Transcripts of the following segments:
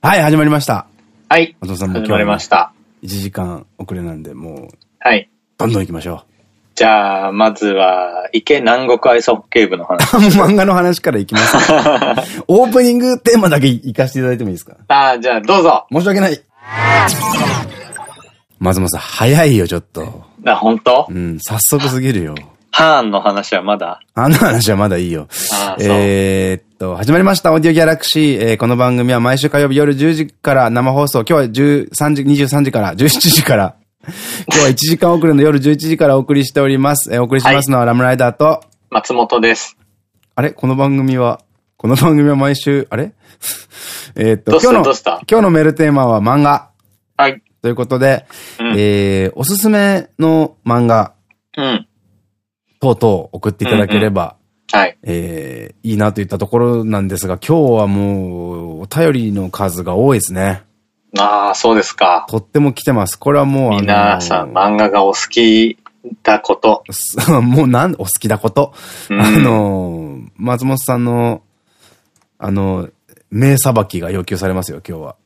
はい、始まりました。はい。お父さんも始まりました。1時間遅れなんで、もう、はい。どんどん行きましょじゃあ、まずは、池南国アイスホッケー部の話。う。漫画の話から行きます。オープニングテーマだけ行かせていただいてもいいですか？ああ、じゃあ、どうぞ。申し訳ない。松本さん、早いよ、ちょっと。あ、本当？うん、早速すぎるよ。ハーンの話はまだ？あの話はまだいいよ。あーそうえーっと、始まりました、オーディオギャラクシー。えーこの番組は毎週火曜日夜10時から生放送。今日は13時、23時から、17時から。今日は1時間遅れの夜11時からお送りしております。えーお送りしますのはラムライダーと、松本です。あれ？この番組は、この番組は毎週、あれ？えーっと、今日の、今日のメールテーマは漫画。はい。ということで、うんえー、おすすめの漫画うん。等々送っていただければ、はい。えー、いいなといったところなんですが、今日はもう、お便りの数が多いですね。ああ、そうですか。とっても来てます。これはもう、あの皆さん、漫画がお好きだこと。す もうなん、お好きだこと。うんあの、松本さんの、あの、名さばきが要求されますよ、今日は。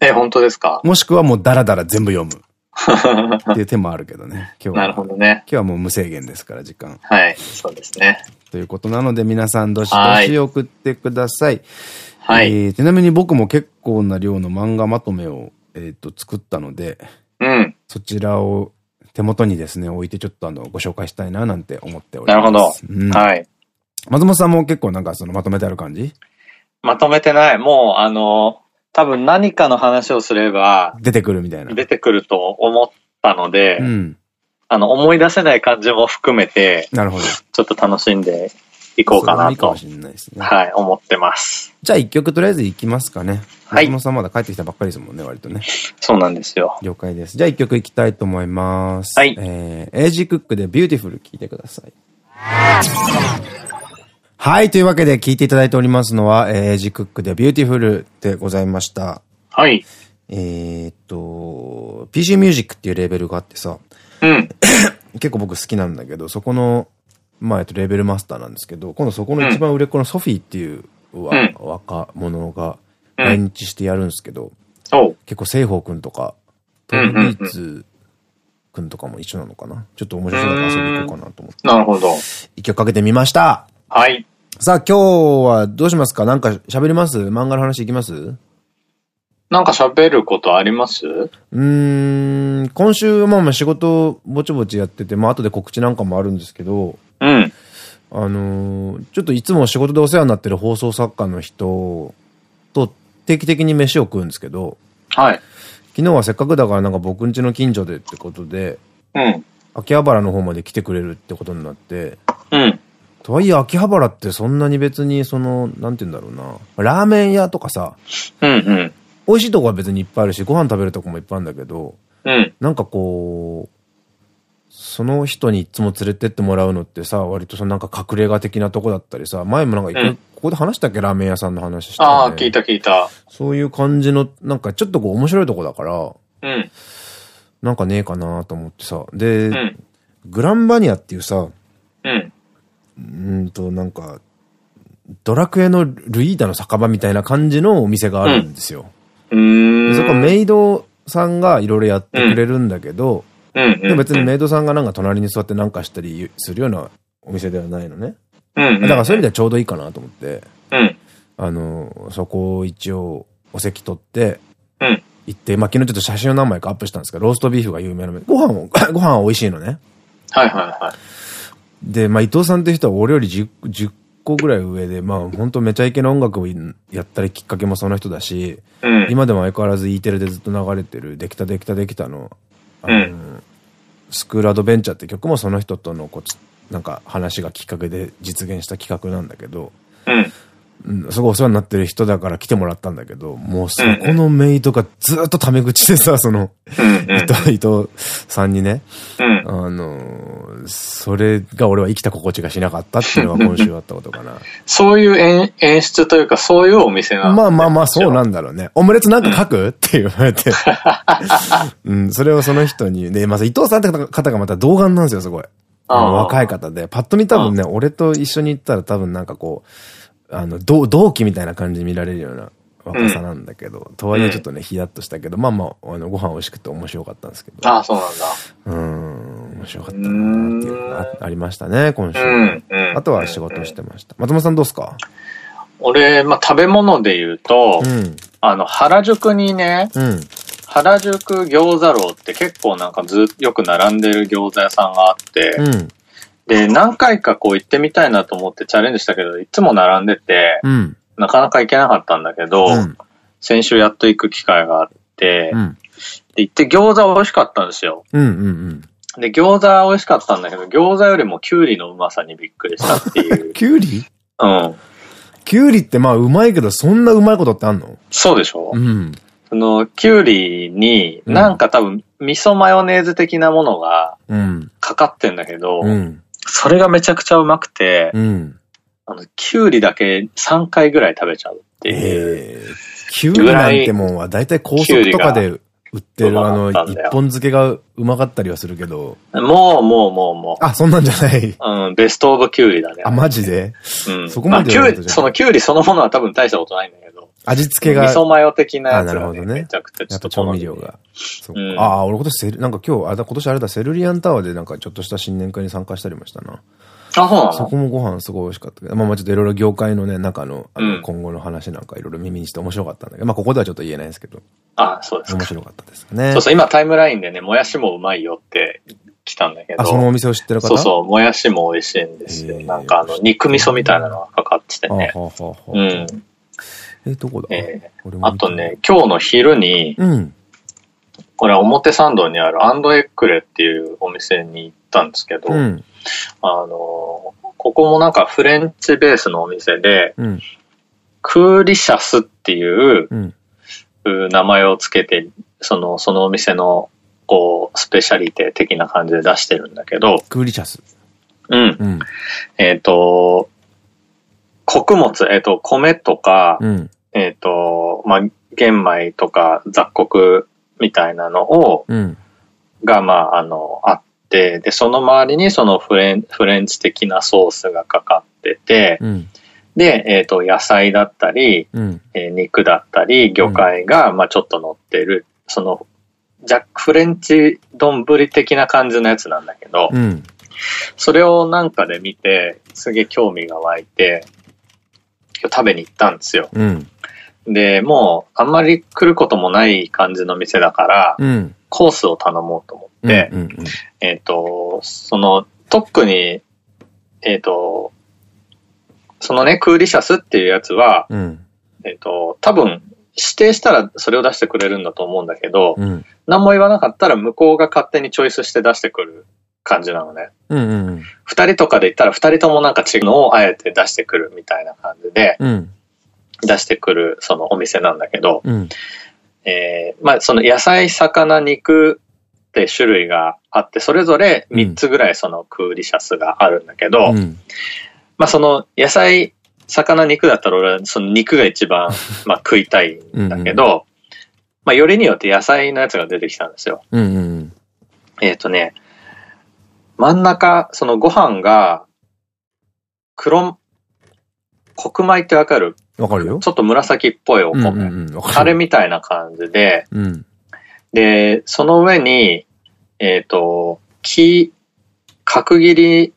え、本当ですか？もしくはもうダラダラ全部読む。っていう手もあるけどね。今日は。なるほどね。今日はもう無制限ですから、時間。はい。そうですね。ということなので、皆さんどしどはいし送ってください。はい。えーちなみに僕も結構な量の漫画まとめを、えっと作ったので、うん。そちらを手元にですね、置いてちょっとあの、ご紹介したいななんて思っております。なるほど。うんはい。松本さんも結構なんかそのまとめてある感じ？まとめてない。もう、あの、多分何かの話をすれば、出てくるみたいな。出てくると思ったので、うん。あの、思い出せない感じも含めて、なるほど。ちょっと楽しんでいこうかないといかもし、れないですね。はい、思ってます。じゃあ一曲とりあえず行きますかね。はい松本さんまだ帰ってきたばっかりですもんね、割とね。そうなんですよ。了解です。じゃあ一曲行きたいと思います。はいえー、 A. G. Cook で Beautiful 聴いてください。はい。というわけで聴いていただいておりますのは、えー A. G. Cook で Beautiful でございました。はい。えーっと、PC ミュージックっていうレーベルがあってさ、うん。結構僕好きなんだけど、そこの、まあ、えっと、レーベルマスターなんですけど、今度そこの一番売れっ子の SOPHIE っていうわ、うん若者がうん来日してやるんですけど、おう。結構、聖宝くんとか、 tofubeats くんとかも一緒なのかな？ちょっと面白そうだから遊びに行こうかなと思って。なるほど。一曲かけてみましたはい。さあ、今日はどうしますか？なんか喋ります？漫画の話いきます？うなんか喋ることあります？ーん、今週、まあまあ仕事ぼちぼちやってて、まあ後で告知なんかもあるんですけど、うん。あのーちょっといつも仕事でお世話になってる放送作家の人と定期的に飯を食うんですけど、はい。昨日はせっかくだからなんか僕ん家の近所でってことで、うん。秋葉原の方まで来てくれるってことになって、うん。とはいえ秋葉原ってそんなに別にその、なんて言うんだろうな、ラーメン屋とかさ、うん。うん。美味しいとこは別にいっぱいあるし、ご飯食べるとこもいっぱいあるんだけど、うん。なんかこう、その人にいつも連れてってもらうのってさ、割とそのなんか隠れ家的なとこだったりさ、前もなんかうんここで話したっけ？ラーメン屋さんの話した、ね。ああ、聞いた聞いた。そういう感じの、なんかちょっとこう面白いとこだから、うん。なんかねえかなと思ってさ。で、うん。グランバニアっていうさ、うん。うーんとなんか、ドラクエのルイーダの酒場みたいな感じのお店があるんですよ。うーん。でそこメイドさんがいろいろやってくれるんだけど、うん。でも別にメイドさんがなんか隣に座ってなんかしたりするようなお店ではないのね。うん。だからそういう意味ではちょうどいいかなと思って、うん。あの、そこを一応お席取って、うん。行って、まあ、昨日ちょっと写真を何枚かアップしたんですけど、ローストビーフが有名なご飯を、ご飯は美味しいのね。はいはいはい。で、まあ、伊藤さんって人は俺より 10, 10個ぐらい上で、まあ、本当めちゃイケな音楽をやったりきっかけもその人だし、うん。今でも相変わらず E テレでずっと流れてる、できたできたできたの、あの、うんスクールアドベンチャーって曲もその人とのこうつ、なんか話がきっかけで実現した企画なんだけど、うん。うん、すごいお世話になってる人だから来てもらったんだけど、もうそこのメイドがずっとタメ口でさ、その、うん。伊藤、伊藤さんにね、うん。あのー、それが俺は生きた心地がしなかったっていうのが今週あったことかな。そういう演演出というか、そういうお店なの。まあまあまあ、そうなんんだろうね。オムレツなんか書くって言われて。うん、それをその人に、で、まず伊藤さんって方がまた童顔なんですよ、すごい。若い方で。パッと見多分ね、俺と一緒に行ったら多分なんかこう、あの、同同期みたいな感じで見られるような若さなんだけど、とはいえちょっとね、ヒヤッとしたけど、まあまあ、あの、ご飯美味しくて面白かったんですけど。ああ、そうなんだ。うん、面白かったなーっていうのがあありましたね、今週。うんうんあとは仕事してました。松本さんどうっすか？俺、まあ、食べ物で言うと、うん。あの、原宿にね、うん。原宿餃子楼って結構なんかずっよく並んでる餃子屋さんがあって、うん。で、何回かこう行ってみたいなと思ってチャレンジしたけど、いつも並んでて、うん。なかなか行けなかったんだけど、うん。先週やっと行く機会があって、うん。で行って餃子美味しかったんですよ。うん。うん。で、餃子美味しかったんだけど、餃子よりもキュウリのうまさにびっくりしたっていう。キュウリうん。キュウリってまあうまいけど、そんなうまいことってあんの？そうでしょ、うん。その、キュウリに、うんなんか多分、味噌マヨネーズ的なものがうん。かかってんだけど、うん。それがめちゃくちゃうまくて、うん。あの、キュウリだけ3回ぐらい食べちゃうっていう。ええキュウリなんてもんは大体高速とかで売ってるあの、一本漬けがうまかったりはするけど。もう、もう、もう、もう。あ、そんなんじゃない。うん、ベストオブキュウリだね。あ、マジで？うん。そこまであキュウリ、そのキュウリそのものは多分大したことないんだけど、味付けが。味噌マヨ的なやつが、ね、あなるほどねめちゃくちゃちょやっと調味料が。ああ、俺今年セル、なんか今日、あだ、今年あれだ、セルリアンタワーでなんかちょっとした新年会に参加したりもしたな。あ、そこもご飯すごい美味しかったけど、まあまあちょっといろいろ業界のね、中の、あの、うん今後の話なんかいろいろ耳にして面白かったんだけど、まあここではちょっと言えないですけど、あ、そうですか。面白かったですね。そうそう、今タイムラインでね、もやしもうまいよって来たんだけど。あ、そのお店を知ってる方？そうそう、もやしも美味しいんですよ。なんかあの、肉味噌みたいなのがかかっててね。あはあはあうん。え、どこだ？え俺も見たあとね、今日の昼に、うん。これは表参道にあるアンドエックレっていうお店に行ったんですけど、うん。あの、ここもなんかフレンチベースのお店で、うん。クーリシャスっていう名前をつけて、その、そのお店の、こう、スペシャリテ的な感じで出してるんだけど、クーリシャス。うん。うん。えっ、と、穀物、えっ、と、米とか、うん。えっ、と、まあ、玄米とか雑穀みたいなのを、うん。が、まあ、あの、あって、で、その周りにそのフレンフレンチ的なソースがかかってて、うん。で、えっ、と、野菜だったり、うん。えー肉だったり、魚介が、まあ、ちょっと乗ってる、その、ジャックフレンチ丼的な感じのやつなんだけど、うん。それをなんかで見て、すげえ興味が湧いて、今日食べに行ったんですよ。うん。で、もう、あんまり来ることもない感じの店だから、うん。コースを頼もうと思って、うん。えっ、と、その、特に、えっ、と、そのね、クーリシャスっていうやつは、うん。えっ、と、多分、指定したらそれを出してくれるんだと思うんだけど、うん。何も言わなかったら向こうが勝手にチョイスして出してくる感じなのね。二人とかで言ったら二人ともなんか違うのをあえて出してくるみたいな感じでうん。出してくるそのお店なんだけど、うん。えーまあその野菜、魚、肉って種類があって、それぞれ三つぐらいそのクーリシャスがあるんだけど、うん。まあその野菜、魚、肉だったら俺はその肉が一番 まあ食いたいんだけど、まあよりによって野菜のやつが出てきたんですよ。うん。うん。えっ、とね、真ん中、そのご飯が、黒、黒米ってわかる？わかるよ。ちょっと紫っぽいおうん。米。うん。うん。わかる。あれみたいな感じで、うん。で、その上に、えっ、と、木、角切り、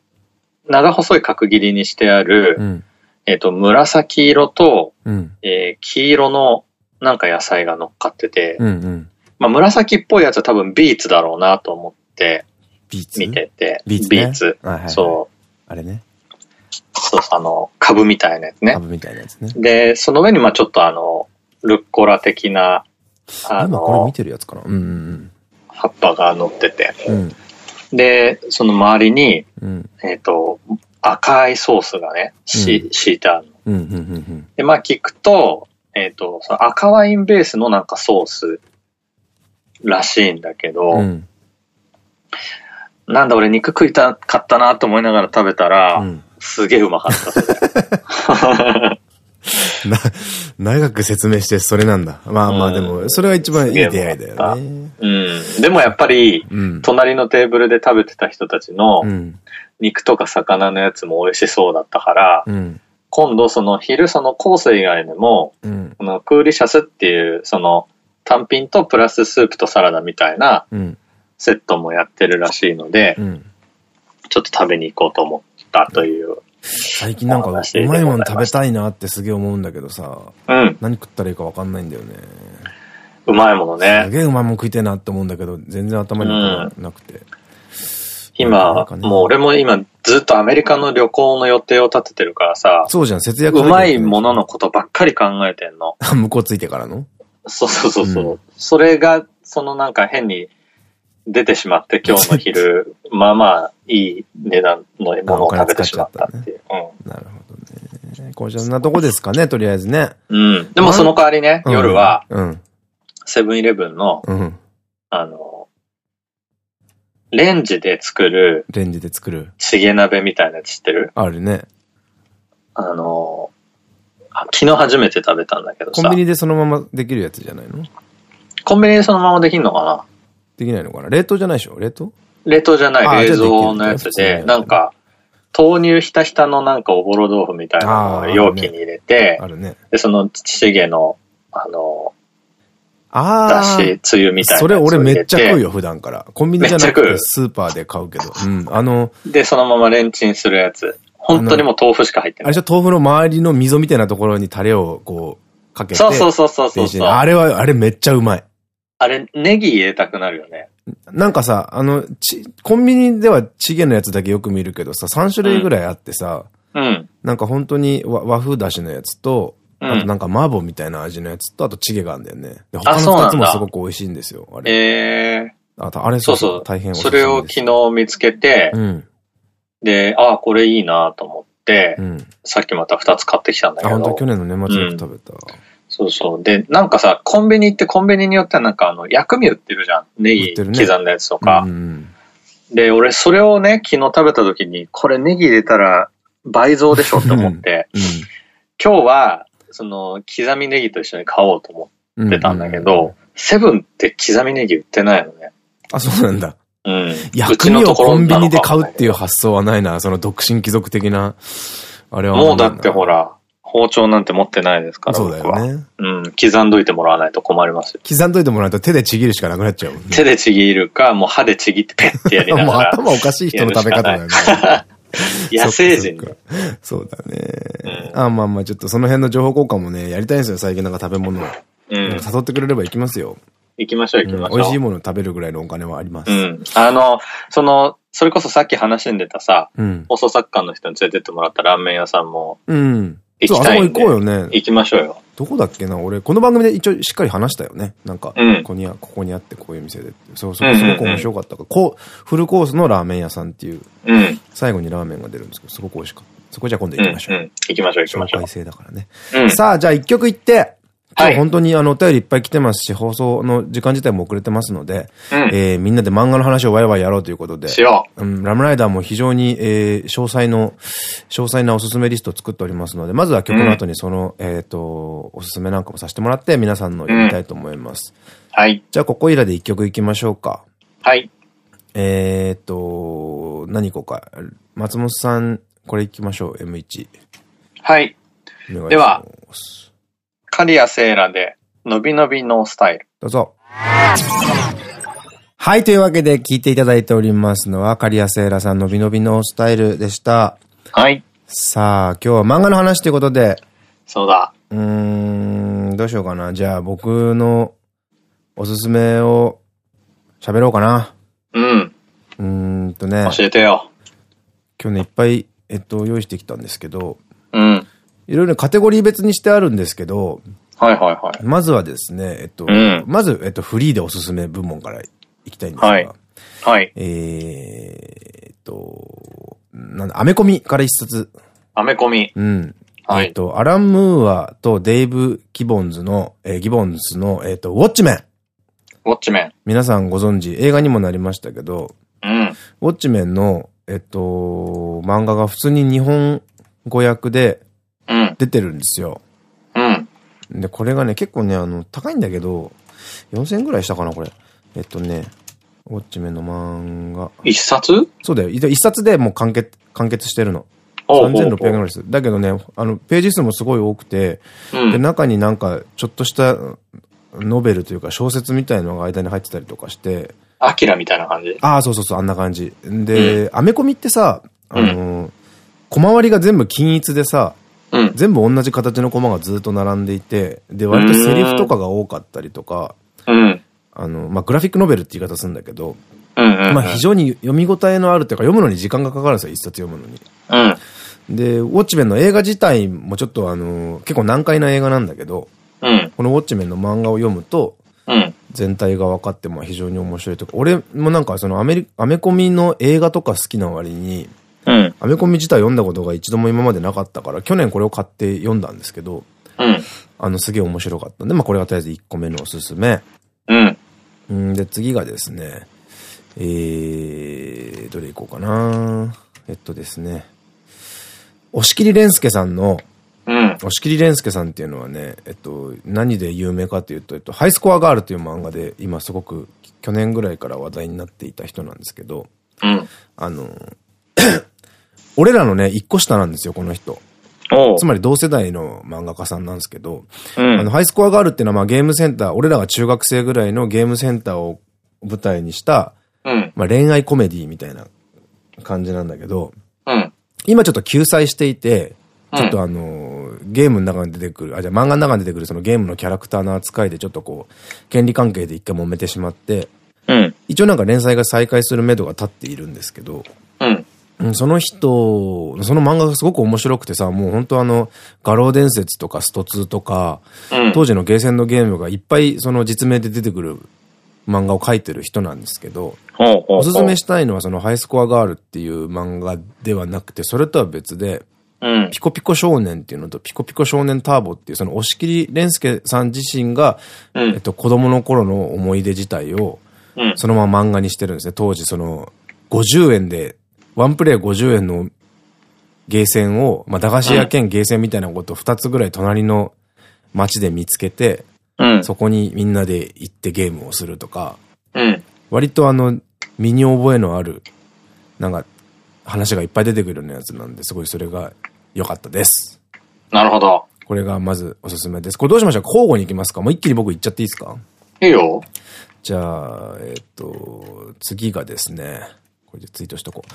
長細い角切りにしてある、うん。えっ、と、紫色と、うん。えー黄色のなんか野菜が乗っかってて、うん。うん。まあ紫っぽいやつは多分ビーツだろうなと思ってビーツ？見てて、ビーツねビーツ。はいはい。そう。あれね。そうそう、あの、株みたいなやつね。株みたいなやつね。で、その上に、まあちょっとあの、ルッコラ的な、あ今これ見の、てるやつかなうん。葉っぱが乗ってて。うん。うん。で、その周りに、うん。えっ、と、赤いソースがね、し、うん敷いてあるの。うん。うん。うん。で、まあ聞くと、えっ、と、その赤ワインベースのなんかソースらしいんだけど、うん。なんだ俺肉食いたかったなと思いながら食べたら、うん。すげえうまかった。な、長く説明してそれなんだ。まあまあでも、それが一番いい出会いだよね。うん。でもやっぱり、うん。隣のテーブルで食べてた人たちのうん。肉とか魚のやつも美味しそうだったから、うん。今度その昼そのコース以外でも、うん。このクーリシャスっていうその単品とプラススープとサラダみたいなうん。セットもやってるらしいので、うん。ちょっと食べに行こうと思ったという。最近なんか、うまいもの食べたいなってすげえ思うんだけどさ、うん。何食ったらいいかわかんないんだよね。うまいものすね。げえうまいもん食いたいなって思うんだけど、全然頭になくて。今なんか、ねもう俺も今ずっとアメリカの旅行の予定を立ててるからさ、そうじゃん、節約うまいもののことばっかり考えてんの。向こうついてからの？そうそうそうそう。うんそれが、そのなんか変に出てしまって 今日の昼、まあまあいい値段のものを食べてしまったっていう。なるほどね。こんなとこですかね、とりあえずね。うん。うん。でもその代わりね、うん夜は、うん。セブンイレブンの、うん。あの、レンジで作るレンジで作る。チゲ鍋みたいなやつ知ってる？あるね。あの、あ昨日初めて食べたんだけどさコンビ、ニでそのままできるやつじゃないの？コンビニでそのままできんのかな？できないのかな？冷凍じゃないでしょ？冷凍？冷凍じゃなあい冷蔵のやつで、なんか、豆乳ひたひたのなんかおぼろ豆腐みたいなのを容器に入れて、あるね。で、そのチゲの、あの、あだあ。し、つゆみたいなそれ。俺めっちゃ食うよ、普段から。コンビニじゃなくてスーパーで買うけど。うん。あの、で、そのままレンチンするやつ。本当にもう豆腐しか入ってない。あれじゃ豆腐の周りの溝みたいなところにタレをこう、かけて。そうそうそうそうそう。あれは、あれめっちゃうまい。あれ、ネギ入れたくなるよね。なんかさ、あの、ち、コンビニではチゲのやつだけよく見るけどさ、3種類ぐらいあってさ、うん。なんか本当に和和風だしのやつと、うんあとなんか麻婆みたいな味のやつと、あとチゲがあるんだよね。で他の2そうなんだつもすごく美味しいんですよ、あれ。えあと、あれー、そうそう。大変それを昨日見つけて、うん。で、ああ、これいいなと思って、うん。さっきまた2つ買ってきたんだあ、けど本当。去年の年末よく食べた。そうそう。で、なんかさ、コンビニってコンビニによってはなんかあの、薬味売ってるじゃん。ネギね刻んだやつとか。うん。で、俺それをね、昨日食べた時に、これネギ入れたら倍増でしょって思って、うん。今日は、その、刻みネギと一緒に買おうと思うん。ってたんだけど、セブンって刻みネギ売ってないのね。あ、そうなんだ。うん。薬味をコンビニで買うっていう発想はないな。その独身貴族的な、あれは。もうだってほ。ら、包丁なんて持ってないですから、そうだ。よね。うん。刻んどいてもらわないと困りますよ。刻んどいてもらうと手でちぎるしかなくなっちゃうね。手でちぎるか、もう歯でちぎってペッてやりなもうがら。頭おかしい人の食べ方だよね。野生人そうだね。うんあ、まあまあ、ちょっとその辺の情報交換もね、やりたいんですよ、最近なんか食べ物を。うん。誘ってくれれば行きますよ。行きましょう行きましょう。うん美味しいものを食べるぐらいのお金はあります。うん。あの、その、それこそさっき話に出たさ、うん。放送作家の人に連れてってもらったラーメン屋さんもうん。行そう、あそこ行。こうよね。行きましょうよ。どこだっけな俺、この番組で一応しっかり話したよね。なんか、うんここにあ、ここにあってこういう店で。そうそう、うんうんうんすごく面白かったから。こう、フルコースのラーメン屋さんっていう、うん。最後にラーメンが出るんですけど、すごく美味しかった。そこじゃあ今度うん。うん。行きましょう。行きましょう行き紹ましょ介制だからね。う。うん。さあ、じゃあ一曲行って、今はい日本当にあの、お便りいっぱい来てますし、放送の時間自体も遅れてますので、うん。えーみんなで漫画の話をワイワイやろうということで、しようん、ラムライダーも非常に、えー詳細の、詳細なおすすめリストを作っておりますので、まずは曲の後にその、えっと、おすすめなんかもさせてもらって、皆さんの読みたいと思います。う。はい。じゃあ、ここいらで一曲行きましょうか。はい。えっと、何行こうか。松本さん、これ行きましょう、M1。はい。では、カリアセーラで、のびのびノースタイル。どうぞ。はい、というわけで聞いていただいておりますのは、カリアセーラさんのびのびのスタイルでした。はい。さあ、今日は漫画の話ということで、そうだ。うーん、どうしようかな。じゃあ、僕のおすすめを喋ろうかな。うん。うーんとね、教えてよ。今日ね、いっぱい、えっと、用意してきたんですけど、うん。いろいろカテゴリー別にしてあるんですけど、はいはいはい。まずはですね、えっと、うんまず、えっと、フリーでおすすめ部門からいきたいんですが、はいはい。えーっと、なんだ、アメコミから一冊。アメコミ。うん。はいえっと、アラン・ムーアとデイブ・ギボンズの、えーギボンズの、えっと、ウォッチメン。ウォッチメン。皆さんご存知、映画にもなりましたけど、うん。ウォッチメンの、えっと、漫画が普通に日本語訳でうん。出てるんですよ。うん。で、これがね、結構ね、あの、高いんだけど、4000円ぐらいしたかな、これ。えっとね、ウォッチメンの漫画。一冊？そうだよ。一冊でもう完結、完結してるの。3600円ぐらいです。だけどね、あの、ページ数もすごい多くて、うん、で、中になんか、ちょっとしたノベルというか小説みたいのが間に入ってたりとかして。アキラみたいな感じ？ああ、そうそうそう、あんな感じ。で、アメコミってさ、あの、小回りが全部均一でさ、うん、全部同じ形のコマがずっと並んでいて、で、割とセリフとかが多かったりとか、うん、あの、まあ、グラフィックノベルって言い方するんだけど、まあ非常に読み応えのあるっていうか、読むのに時間がかかるんですよ、一冊読むのに。うん、で、ウォッチメンの映画自体もちょっとあの、結構難解な映画なんだけど、うん、このウォッチメンの漫画を読むと、うん、全体が分かっても非常に面白いとか、俺もなんかそのアメリアメコミの映画とか好きな割に、うん、アメコミ自体読んだことが一度も今までなかったから、去年これを買って読んだんですけど、うん、あの、すげえ面白かったんで、まあこれがとりあえず1個目のおすすめ。うん。で、次がですね、えー、どれいこうかなえっとですね、押切蓮介さんの、うん。押切蓮介さんっていうのはね、えっと、何で有名かというと、えっと、ハイスコアガールという漫画で、今すごく去年ぐらいから話題になっていた人なんですけど、うん。あの、俺らのね、一個下なんですよ、この人。つまり同世代の漫画家さんなんですけど、うん、あの、ハイスコアガールっていうのはまあゲームセンター、俺らが中学生ぐらいのゲームセンターを舞台にした、うん、まあ恋愛コメディみたいな感じなんだけど、うん、今ちょっと救済していて、ちょっとあの、ゲームの中に出てくる、あ、じゃあ漫画の中に出てくるそのゲームのキャラクターの扱いでちょっとこう、権利関係で一回揉めてしまって、うん、一応なんか連載が再開する目処が立っているんですけど、うん、その人、その漫画がすごく面白くてさ、もう本当あの、画廊伝説とかスト2とか、うん、当時のゲーセンのゲームがいっぱいその実名で出てくる漫画を描いてる人なんですけど、おすすめしたいのはそのハイスコアガールっていう漫画ではなくて、それとは別で、うん、ピコピコ少年っていうのと、ピコピコ少年ターボっていう、その押切蓮介さん自身が、うん、えっと、子供の頃の思い出自体を、そのまま漫画にしてるんですね。当時その、50円で、ワンプレイ50円のゲーセンを、まあ、駄菓子屋兼ゲーセンみたいなことを2つぐらい隣の街で見つけて、うん、そこにみんなで行ってゲームをするとか、うん、割とあの、身に覚えのある、なんか、話がいっぱい出てくるようなやつなんで、すごいそれが良かったです。なるほど。これがまずおすすめです。これどうしましょう？交互に行きますか？もう一気に僕行っちゃっていいですか？いいよ。じゃあ、えっ、と、次がですね、これでツイートしとこう。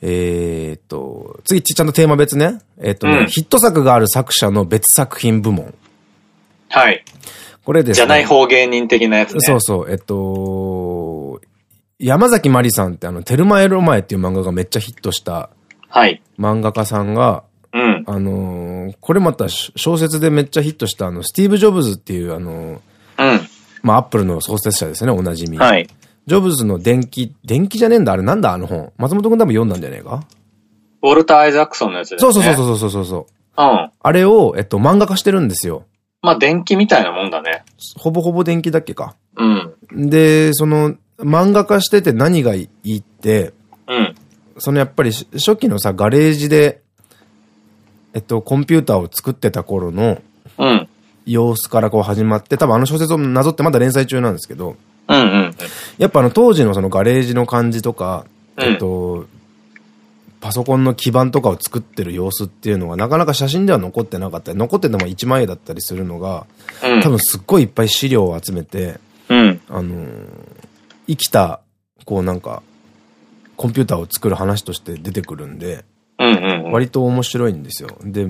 えー、っと、次、ちゃんとテーマ別ね。えー、っとね、うん、ヒット作がある作者の別作品部門。はい。これですね。じゃない方芸人的なやつね。そうそう。えっと、山崎まりさんってあの、テルマエロマエっていう漫画がめっちゃヒットした、はい。漫画家さんが、うん。あのこれまた小説でめっちゃヒットしたあの、スティーブ・ジョブズっていうあのうん。まあ、アップルの創設者ですね、おなじみ。はい。ジョブズの電気、電気じゃねえんだあれなんだあの本。松本くん多分読んだんじゃねえか？ウォルター・アイザックソンのやつですね。そうそうそうそうそうそう。うん。あれを、えっと、漫画化してるんですよ。まあ、電気みたいなもんだね。ほぼほぼ電気だっけか。うん。で、その、漫画化してて何がいいって、うん。そのやっぱり初期のさ、ガレージで、えっと、コンピューターを作ってた頃の、うん。様子からこう始まって、多分あの小説をなぞってまだ連載中なんですけど。やっぱあの当時のそのガレージの感じとか、えっと、パソコンの基板とかを作ってる様子っていうのがなかなか写真では残ってなかった。り、残ってても一枚絵だったりするのが、うん、多分すっごいいっぱい資料を集めて、うん、あのー、生きた、こうなんか、コンピューターを作る話として出てくるんで、割と面白いんですよ。で、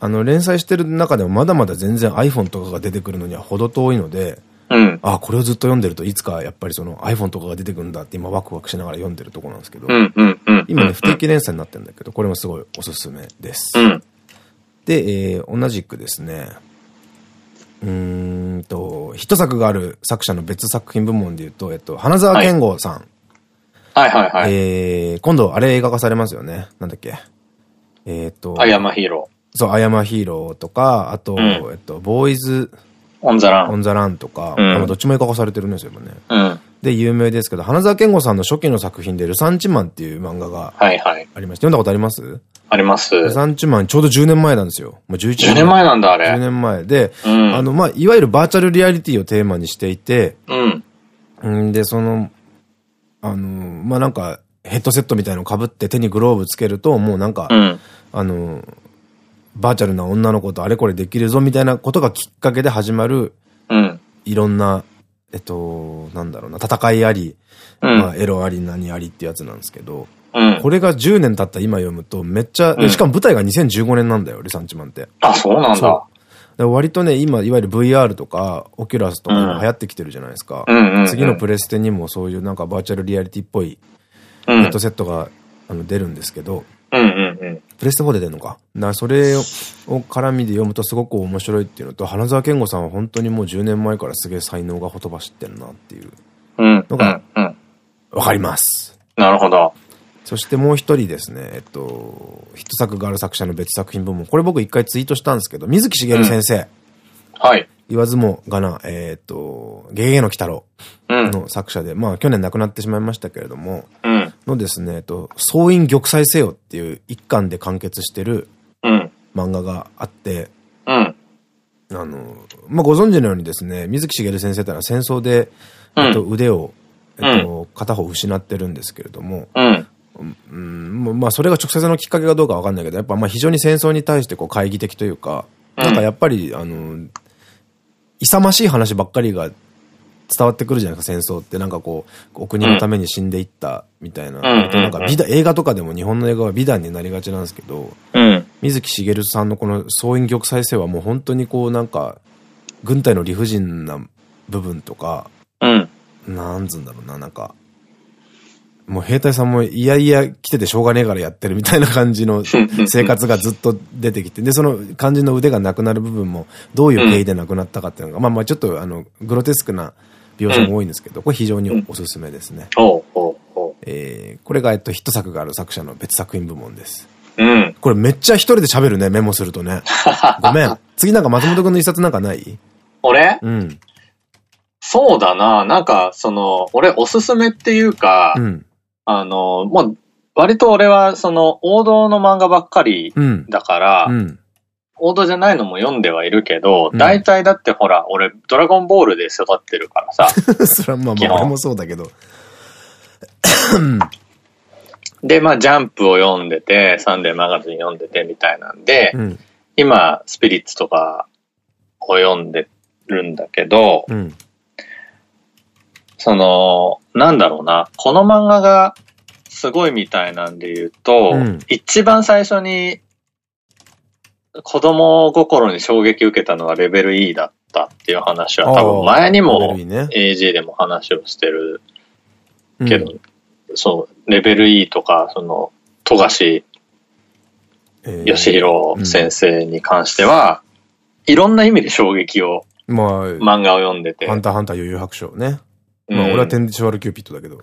あの、連載してる中でもまだまだ全然 iPhone とかが出てくるのには程遠いので、うん、あ、これをずっと読んでるといつかやっぱりその iPhone とかが出てくるんだって今ワクワクしながら読んでるとこなんですけど、今ね、不定期連載になってるんだけど、これもすごいおすすめです。うん、で、えー、同じくですね、うんと、ヒット作がある作者の別作品部門で言うと、えっと、花沢健吾さん。はいはいはい。えー、今度あれ映画化されますよね。なんだっけ。えっと。アヤマヒーロー。そう、アヤマヒーローとか、あと、うん、えっと、ボーイズ、オンザラン。オンザランとか、うん、どっちも映画化されてるんですよね。うん。で、有名ですけど、花沢健吾さんの初期の作品で、ルサンチマンっていう漫画が、はいはい。ありまして、読んだことあります？あります。ルサンチマン、ちょうど10年前なんですよ。もう11年。10年前なんだ、あれ。10年前で、うん、あの、まあ、いわゆるバーチャルリアリティをテーマにしていて、うん。んで、その、あの、まあ、なんか、ヘッドセットみたいの被って手にグローブつけると、もうなんか、うん、あの、バーチャルな女の子とあれこれできるぞみたいなことがきっかけで始まる、うん。いろんな、えっと、なんだろうな、戦いあり、うん、まあ、エロあり何ありってやつなんですけど、うん、これが10年経った今読むとめっちゃ、うん、しかも舞台が2015年なんだよ、リサンチマンって。あ、そうなんだ。割とね、今、いわゆる VR とか、オキュラスとか今流行ってきてるじゃないですか。次のプレステにもそういうなんかバーチャルリアリティっぽいヘッドセットがあの出るんですけど、プレステ4で出るのか？な、それを絡みで読むとすごく面白いっていうのと、花沢健吾さんは本当にもう10年前からすげえ才能がほとばしってんなっていうのが、わかります。なるほど。そしてもう一人ですね、えっと、ヒット作がある作者の別作品部門。これ僕一回ツイートしたんですけど、水木しげる先生。うん、はい。言わずもがな、えっと、ゲゲゲの鬼太郎の作者で、うん、まあ去年亡くなってしまいましたけれども、うん、のですね、えっと、総員玉砕せよっていう一巻で完結してる漫画があって、うん、あの、まあご存知のようにですね、水木しげる先生ってのは戦争で、えっと、腕を、えっと、片方失ってるんですけれども、うん。うん、まあそれが直接のきっかけかどうかわかんないけど、やっぱまあ非常に戦争に対してこう懐疑的というか、なんかやっぱり、あの、勇ましい話ばっかりが伝わってくるじゃないですか、戦争って。なんかこう、お国のために死んでいったみたいな。なんか美談、映画とかでも日本の映画は美談になりがちなんですけど、うん、水木しげるさんのこの総員玉砕生はもう本当にこうなんか、軍隊の理不尽な部分とか、うん、なんつうんだろうな、なんか、もう兵隊さんもいやいや来ててしょうがねえからやってるみたいな感じの 生活がずっと出てきて、で、その肝心の腕がなくなる部分もどういう経緯でなくなったかっていうのが、うん、まあまあちょっとあの、グロテスクな描写も多いんですけど、これ非常におすすめですね。えこれが、えっと、ヒット作がある作者の別作品部門です。うん。これめっちゃ一人で喋るね、メモするとね。ごめん。次なんか松本くんの一冊なんかない？俺？うん。そうだな。なんか、その、俺おすすめっていうか、うん、あの、もう、割と俺はその王道の漫画ばっかりだから、うん、王道じゃないのも読んではいるけど、大体だってほら、俺、ドラゴンボールで育ってるからさ。それはまあまあ、俺もそうだけど。で、まあ、ジャンプを読んでて、サンデーマガジン読んでてみたいなんで、うん、今、スピリッツとかを読んでるんだけど、うん、その、なんだろうな、この漫画がすごいみたいなんで言うと、うん、一番最初に子供心に衝撃受けたのはレベル E だったっていう話は多分前にも AG でも話をしてるけど、うん、そう、レベル E とか、その、富樫義弘先生に関しては、いろんな意味で衝撃を、まあ、漫画を読んでて。ハンターハンター余裕白書ね。まあ、俺はテンデショワルキューピットだけど。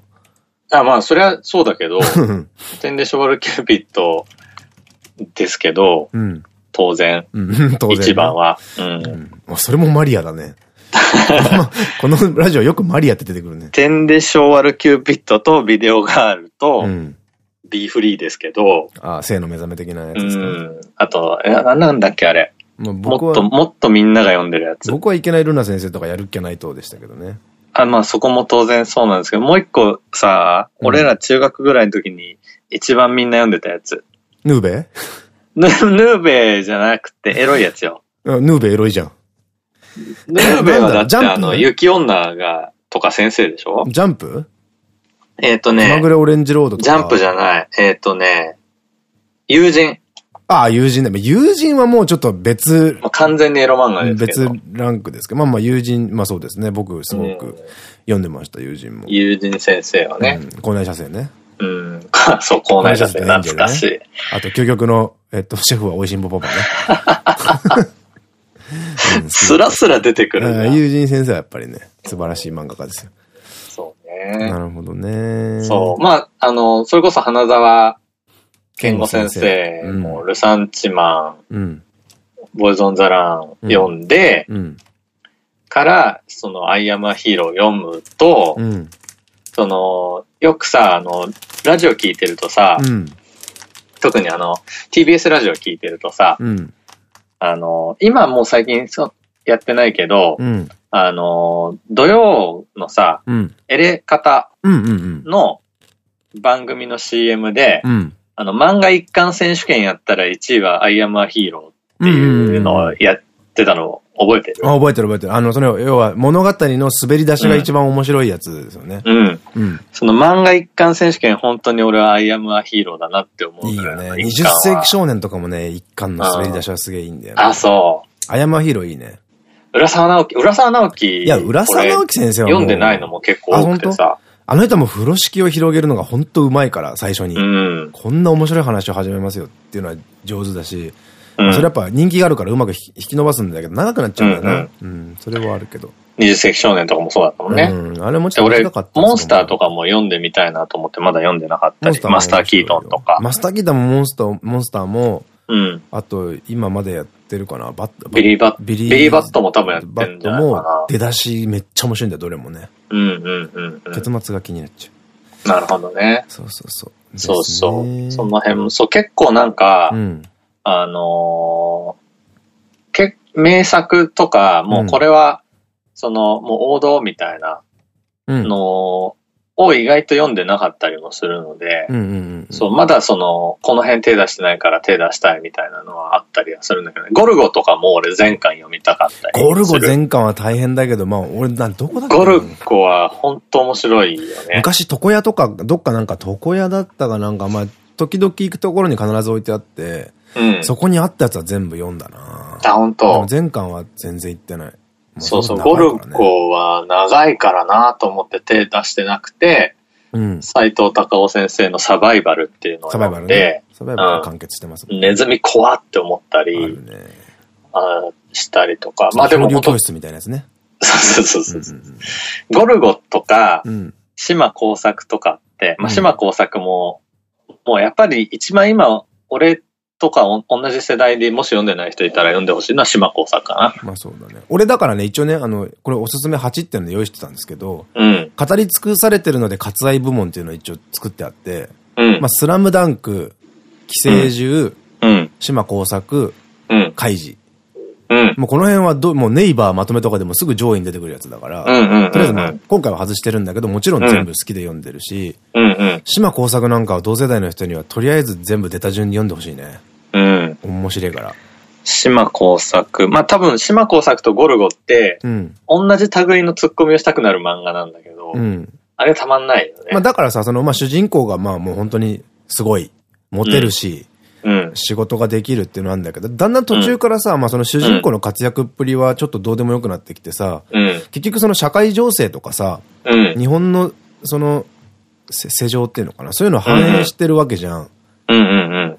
あ、まあ、それはそうだけど、テンデショワルキューピットですけど、うん、当然。うん、当然。一番は。うん。うん、それもマリアだね。このラジオよくマリアって出てくるね。テンデショワルキューピットとビデオガールと、うん、ビーフリーですけど。ああ、性の目覚め的なやつですか。うん。あと、え、なんだっけあれ。もっと、もっとみんなが読んでるやつ。僕はいけないルナ先生とかやるっきゃないとでしたけどね。あ、まあそこも当然そうなんですけど、もう一個さ、うん、俺ら中学ぐらいの時に一番みんな読んでたやつ。ヌーベ？ヌーベじゃなくてエロいやつよ。ヌーベエロいじゃん。ヌーベはだってあの、雪女が、とか先生でしょ？ジャンプ？えっとね。まぐれオレンジロードとか。ジャンプじゃない。えっ、ー、とね、友人。ああ、友人だ。友人はもうちょっと別。完全にエロ漫画です。別ランクですけど。まあまあ友人、まあそうですね。僕すごく読んでました、友人も。友人先生はね。校内車線ね。うん。そう、校内車線懐かしい。あと、究極の、えっと、シェフは美味しんぼパパね。スラスラ出てくる。友人先生はやっぱりね、素晴らしい漫画家ですよ。そうね。なるほどね。そう。まあ、あの、それこそ花沢健吾先生も、ルサンチマン、うん、ボイズ・オン・ザ・ラン読んで、うん、から、その、アイアム・ア・ヒーロー読むと、うん、その、よくさ、あの、ラジオ聞いてるとさ、特にあの、TBS ラジオ聞いてるとさ、あの、今もう最近そやってないけど、あの、土曜のさ、エレ方の番組の CM で、あの、漫画一巻選手権やったら1位はアイアムアヒーローっていうのをやってたの覚えてるあ、覚えてる覚えてる。あの、その、要は物語の滑り出しが一番面白いやつですよね。うん。うん。その漫画一巻選手権、本当に俺はアイアムアヒーローだなって思う。いいよね。20世紀少年とかもね、一貫の滑り出しはすげえいいんだよね。あ、そう。アイアムアヒーローいいね。浦沢直樹、浦沢直樹。いや、浦沢直樹先生は読んでないのも結構多くてさ。あの人も風呂敷を広げるのが本当うまいから、最初に。うん、こんな面白い話を始めますよっていうのは上手だし、うん、それやっぱ人気があるからうまく引き伸ばすんだけど、長くなっちゃうんだよな。うん、それはあるけど。二十世紀少年とかもそうだったもんね。うん、あれもちょっと面白かった。モンスターとかも読んでみたいなと思ってまだ読んでなかったり。マスターキートンとか。マスターキートンもモンスター、モンスターも、うん。あと、今までやってるかな、バット。ビリーバット。ビリーバットも多分やってるんじゃないかな。バットも出だしめっちゃ面白いんだよ、どれもね。うんうんうん、結末が気になっちゃう。なるほどね。そうそうそう。そうそう。その辺も、そう、結構なんか、うん、あのー、け、名作とか、もうこれは、その、もう王道みたいなのを意外と読んでなかったりもするので、そう、まだその、この辺手出してないから手出したいみたいなのはあったりはするんだけど、ね、ゴルゴとかも俺全巻読みたかったりゴルゴ全巻は大変だけど、まあ俺な、どこだっけゴルゴは本当面白いよね。昔床屋とか、どっかなんか床屋だったかなんか、まあ、時々行くところに必ず置いてあって、うん、そこにあったやつは全部読んだな。あ、本当。全巻は全然行ってない。そうそう、ゴルゴは長いからなと思って手出してなくて、斎、うん、藤隆夫先生のサバイバルっていうのを読んで、サバイバル、ね、完結してます、ね、ネズミ怖って思ったり、あしたりとか。まあでも教室みたいなやつね。そうそうそうそう。ゴルゴとか、島工作とかって、まあ島工作も、もうやっぱり一番今、俺とか同じ世代でもし読んでない人いたら読んでほしいのは島耕作かな。まあそうだね。俺だからね、一応ね、あの、これおすすめ8っていうの用意してたんですけど、うん、語り尽くされてるので割愛部門っていうのを一応作ってあって、うん、まあスラムダンク、寄生獣、うん、島耕作、うん、カイジ。うん、もうこの辺はど、もうネイバーまとめとかでもすぐ上位に出てくるやつだから、とりあえずまあ今回は外してるんだけど、もちろん全部好きで読んでるし、島工作なんかは同世代の人にはとりあえず全部出た順に読んでほしいね。うん。面白いから。島工作。まあ多分島工作とゴルゴって、うん、同じ類のツッコミをしたくなる漫画なんだけど、うん、あれたまんないよね。まあだからさ、その、まあ主人公がまあもう本当にすごい、モテるし、うん、仕事ができるっていうのなんだけど、だんだん途中からさ、まあその主人公の活躍っぷりはちょっとどうでもよくなってきてさ、結局その社会情勢とかさ、日本のその世情っていうのかな、そういうのを反映してるわけじゃん。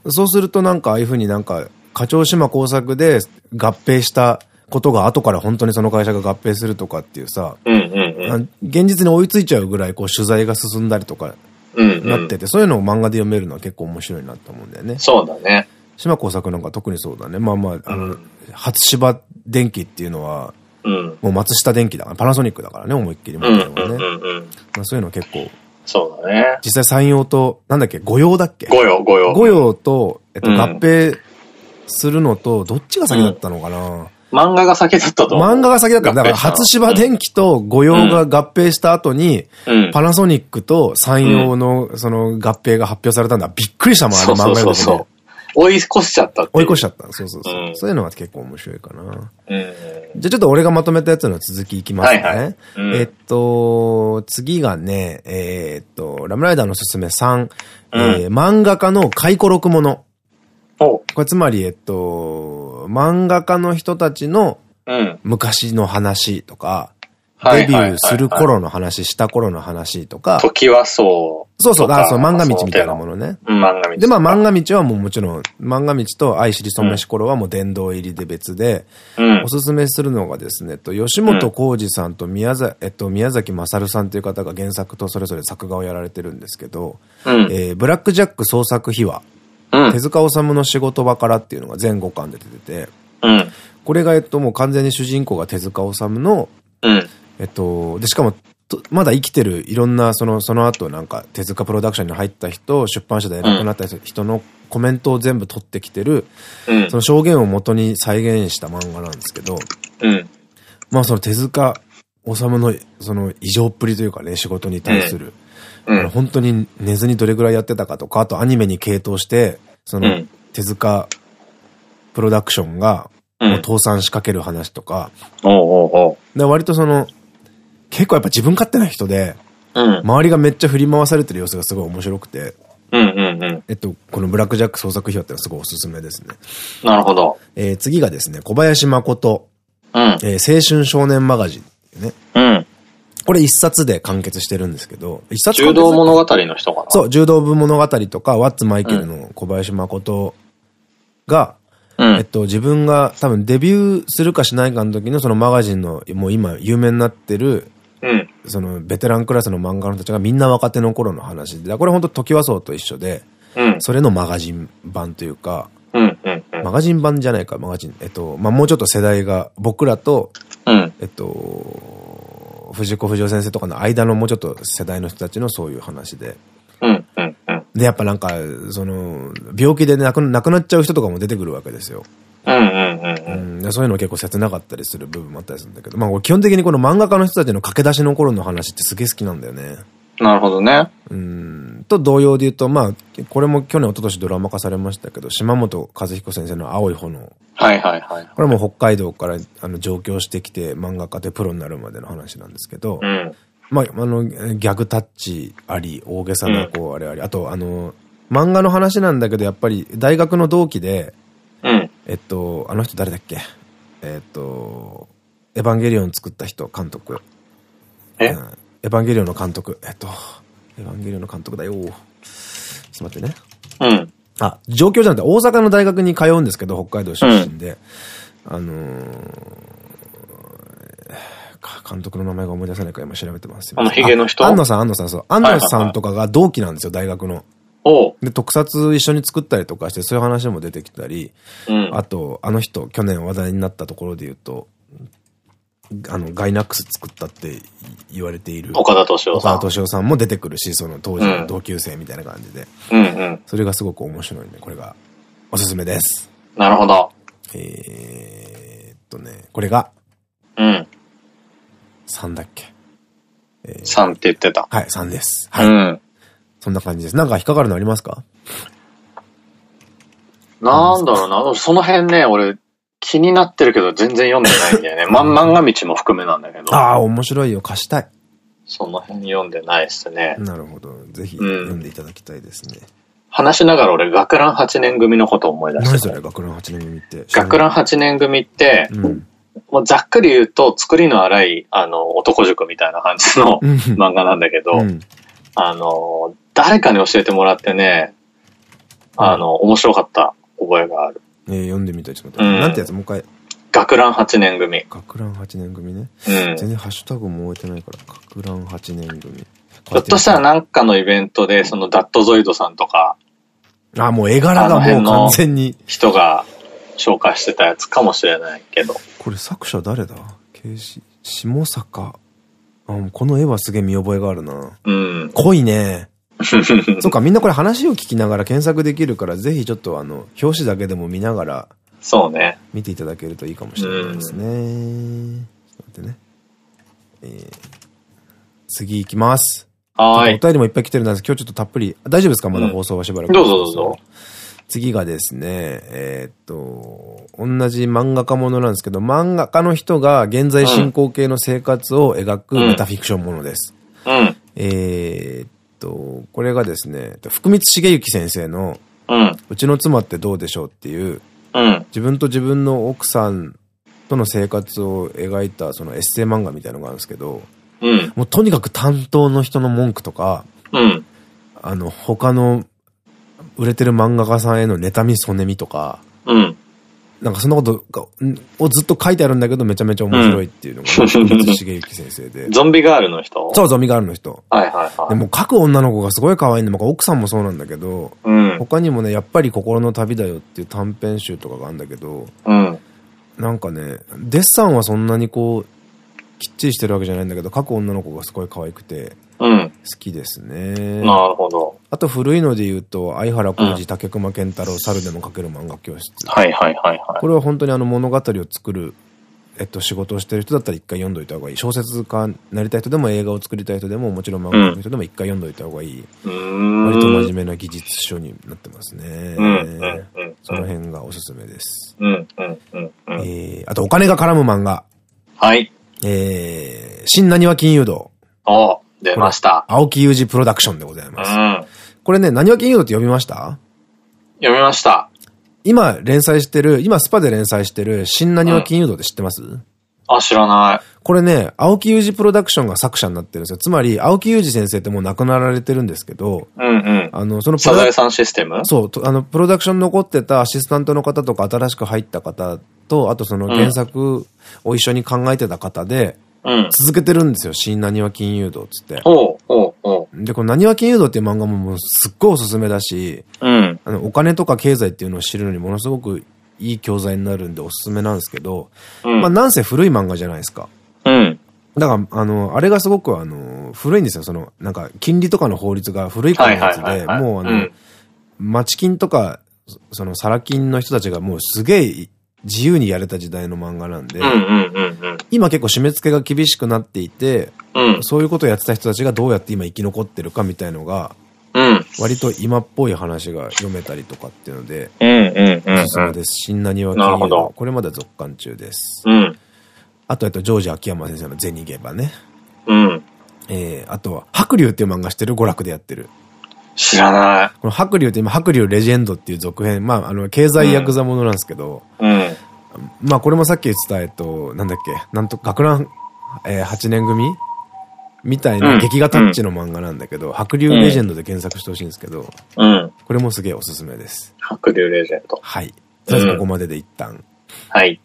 そうするとなんかああいうふうになんか、課長島工作で合併したことが後から本当にその会社が合併するとかっていうさ、現実に追いついちゃうぐらいこう取材が進んだりとかなってて、そういうのを漫画で読めるのは結構面白いなと思うんだよね。そうだね。島工作なんか特にそうだね。まあまあ、あの、初芝電機っていうのは、うん、もう松下電機だから、パナソニックだからね、思いっきり持ってるもんね。そういうの結構そうだね。実際山陽と、なんだっけ、御用だっけ？御用、御用。御用と、えっと、合併するのと、どっちが先だったのかな、漫画が先だったと漫画が先だった。だから、初芝電機と御用が合併した後に、パナソニックと山陽の、その合併が発表されたんだ。びっくりしたもん、あれ漫画読んで。追い越しちゃった追い越しちゃった。そうそうそう。うん、そういうのが結構面白いかな。うん、じゃあちょっと俺がまとめたやつの続きいきますね。はいはいうん、えっと、次がね、えー、っと、ラムライダーのすすめ3、えー、漫画家の回顧録もの。これつまり、えっと、漫画家の人たちの昔の話とか、デビューする頃の話、した頃の話とか。時はそう。そうそう、だそう、漫画道みたいなものね。うん、漫画道。で、まあ漫画道はもうもちろん、漫画道と愛知りそめし頃はもう殿堂入りで別で、うん、おすすめするのがですね、と、吉本浩二さんと宮崎、えっと、宮崎勝さんという方が原作とそれぞれ作画をやられてるんですけど、うん、えー、ブラックジャック創作秘話、うん、手塚治虫の仕事場からっていうのが全5巻で出てて、うん、これがえっともう完全に主人公が手塚治虫の、うん。えっと、で、しかも、まだ生きてるいろんな、その、その後なんか手塚プロダクションに入った人、出版社で偉くなった人のコメントを全部取ってきてる、うん、その証言を元に再現した漫画なんですけど、うん、まあその手塚治虫のその異常っぷりというかね、仕事に対する、うん、本当に寝ずにどれぐらいやってたかとか、あとアニメに傾倒して、その、手塚プロダクションが、もう倒産しかける話とか、で割とその、結構やっぱ自分勝手な人で、うん、周りがめっちゃ振り回されてる様子がすごい面白くて、えっと、このブラックジャック創作費用ってのはすごいおすすめですね。なるほど。えー、次がですね、小林誠、うん、えー、青春少年マガジン。これ一冊で完結してるんですけど、一冊柔道物語の人かな？そう、柔道部物語とか、ワッツ・マイケルの小林誠が、うん、えっと、自分が多分デビューするかしないかの時のそのマガジンの、もう今有名になってる、うん、そのベテランクラスの漫画の人たちがみんな若手の頃の話で、これ本当時はそうと一緒で、うん、それのマガジン版というか、マガジン版じゃないか、マガジン。えっと、まあ、もうちょっと世代が、僕らと、うん、えっと、藤子不二雄先生とかの間のもうちょっと世代の人たちのそういう話で。で、やっぱなんか、その、病気で亡く亡くなっちゃう人とかも出てくるわけですよ。そういうの結構切なかったりする部分もあったりするんだけど、まあ基本的にこの漫画家の人たちの駆け出しの頃の話ってすげえ好きなんだよね。なるほどね。うん。と同様で言うと、まあ、これも去年、一昨年ドラマ化されましたけど、島本和彦先生の青い炎。はいはいはい。これも北海道からあの上京してきて漫画家でプロになるまでの話なんですけど、うん、まあ、あの、ギャグタッチあり、大げさなこう、あれあり、あと、あの、漫画の話なんだけど、やっぱり大学の同期で、うん、えっと、あの人誰だっけ？えっと、エヴァンゲリオン作った人、監督。え、うんエヴァンゲリオンの監督。えっと、エヴァンゲリオンの監督だよ。ちょっと待ってね。うん。あ、上京じゃなくて大阪の大学に通うんですけど、北海道出身で。うん、あのー、監督の名前が思い出せないから今調べてます。あのヒゲの人？安野さん、安野さん、そう。安野さんとかが同期なんですよ、大学の。で、特撮一緒に作ったりとかして、そういう話も出てきたり、うん、あと、あの人、去年話題になったところで言うと、あの、ガイナックス作ったって言われている。岡田敏夫さん。岡田敏夫さんも出てくるし、その当時の同級生みたいな感じで。うんうん。それがすごく面白いんで、これがおすすめです。なるほど。えーっとね、これが。うん。3だっけ？えー、3って言ってた。はい、3です。はい。うん。そんな感じです。なんか引っかかるのありますか？なんだろうな。その辺ね、俺、気になってるけど全然読んでないんだよね。ま、漫画道も含めなんだけど。ああ、面白いよ。貸したい。その辺読んでないっすね。なるほど。ぜひ読んでいただきたいですね。うん、話しながら俺、学ラン8年組のことを思い出した。何それ、学ラン8年組って。学ラン8年組って、うん、もうざっくり言うと、作りの荒い、あの、男塾みたいな感じの漫画なんだけど、うん、あの、誰かに教えてもらってね、あの、面白かった覚えがある。えー、読んでみたい。ちょっと待って。なんてやつもう一回。学ラン8年組。学ラン8年組ね。うん。全然ハッシュタグも終えてないから、学ラン8年組。ひょっとしたらなんかのイベントで、そのダットゾイドさんとか。あ、もう絵柄がもう完全に。人が紹介してたやつかもしれないけど。これ作者誰だ？形式、下坂。あ、この絵はすげえ見覚えがあるな。うん。濃いね。そうか、みんなこれ話を聞きながら検索できるから、ぜひちょっとあの、表紙だけでも見ながら、そうね。見ていただけるといいかもしれないですね。うん、ちょっと待ってね。えー、次行きます。はい。お便りもいっぱい来てるんです今日ちょっとたっぷり、大丈夫ですか？まだ放送はしばらく、うん、どうぞどうぞ。次がですね、えー、っと、同じ漫画家ものなんですけど、漫画家の人が現在進行形の生活を描くメタフィクションものです。うん。えー、と、これがですね、福光茂之先生の、うん、うちの妻ってどうでしょうっていう、うん、自分と自分の奥さんとの生活を描いたそのエッセイ漫画みたいなのがあるんですけど、うん、もうとにかく担当の人の文句とか、うん、あの、他の売れてる漫画家さんへの妬み、そねみとか、うん、なんかそんなことをずっと書いてあるんだけど、めちゃめちゃ面白いっていうのが、福光茂之先生で。ゾンビガールの人？そう、ゾンビガールの人。はいはいはい。でも書く女の子がすごい可愛いんで、まあ、奥さんもそうなんだけど、うん、他にもね、やっぱり心の旅だよっていう短編集とかがあるんだけど、うん、なんかね、デッサンはそんなにこう、きっちりしてるわけじゃないんだけど、書く女の子がすごい可愛くて、うん。好きですね。なるほど。あと古いので言うと、相原浩二、竹熊健太郎、猿でも書ける漫画教室。はいはいはいはい。これは本当にあの物語を作るえっと、仕事をしてる人だったら一回読んどいた方がいい。小説家になりたい人でも映画を作りたい人でも、もちろん漫画の人でも一回読んどいた方がいい。割と真面目な技術書になってますね。その辺がおすすめです。えあとお金が絡む漫画。はい。えー、新なにわ金融道。お出ました。青木裕二プロダクションでございます。うん、これね、なにわ金融道って読みました？読みました。今連載してる、今スパで連載してる、新なにわ金融道って知ってます、うん、あ、知らない。これね、青木裕二プロダクションが作者になってるんですよ。つまり、青木裕二先生ってもう亡くなられてるんですけど、うんうん。あの、そのプロダクションシステム？そう、あの、プロダクション残ってたアシスタントの方とか新しく入った方と、あとその原作を一緒に考えてた方で、続けてるんですよ。新なにわ金融道つって。で、このなにわ金融道っていう漫画ももうすっごいおすすめだし、うん、あのお金とか経済っていうのを知るのにものすごくいい教材になるんでおすすめなんですけど、うん、まあなんせ古い漫画じゃないですか。うん。だから、あの、あれがすごくあの、古いんですよ。その、なんか、金利とかの法律が古いからのやつで、もうあの、うん、町金とか、その、サラ金の人たちがもうすげえ自由にやれた時代の漫画なんで、今結構締め付けが厳しくなっていて、うん、そういうことをやってた人たちがどうやって今生き残ってるかみたいのが、割と今っぽい話が読めたりとかっていうので、おすすめです。新なにわ金融これまだ続刊中です。うん、あと、えっと、ジョージ秋山先生のゼニゲバね。うん。えー、あとは、白龍っていう漫画してる娯楽でやってる。知らない。この白龍って今、白龍レジェンドっていう続編、まあ、あの、経済ヤクザものなんですけど、うん。まあ、これもさっき言ってた、えっと、なんだっけ、なんと、学ラン、えー、8年組？みたいな劇画タッチの漫画なんだけど、うん、白龍レジェンドで検索してほしいんですけど、うん。これもすげえおすすめです。白龍レジェンド。はい。とりあえずここまでで一旦。はい。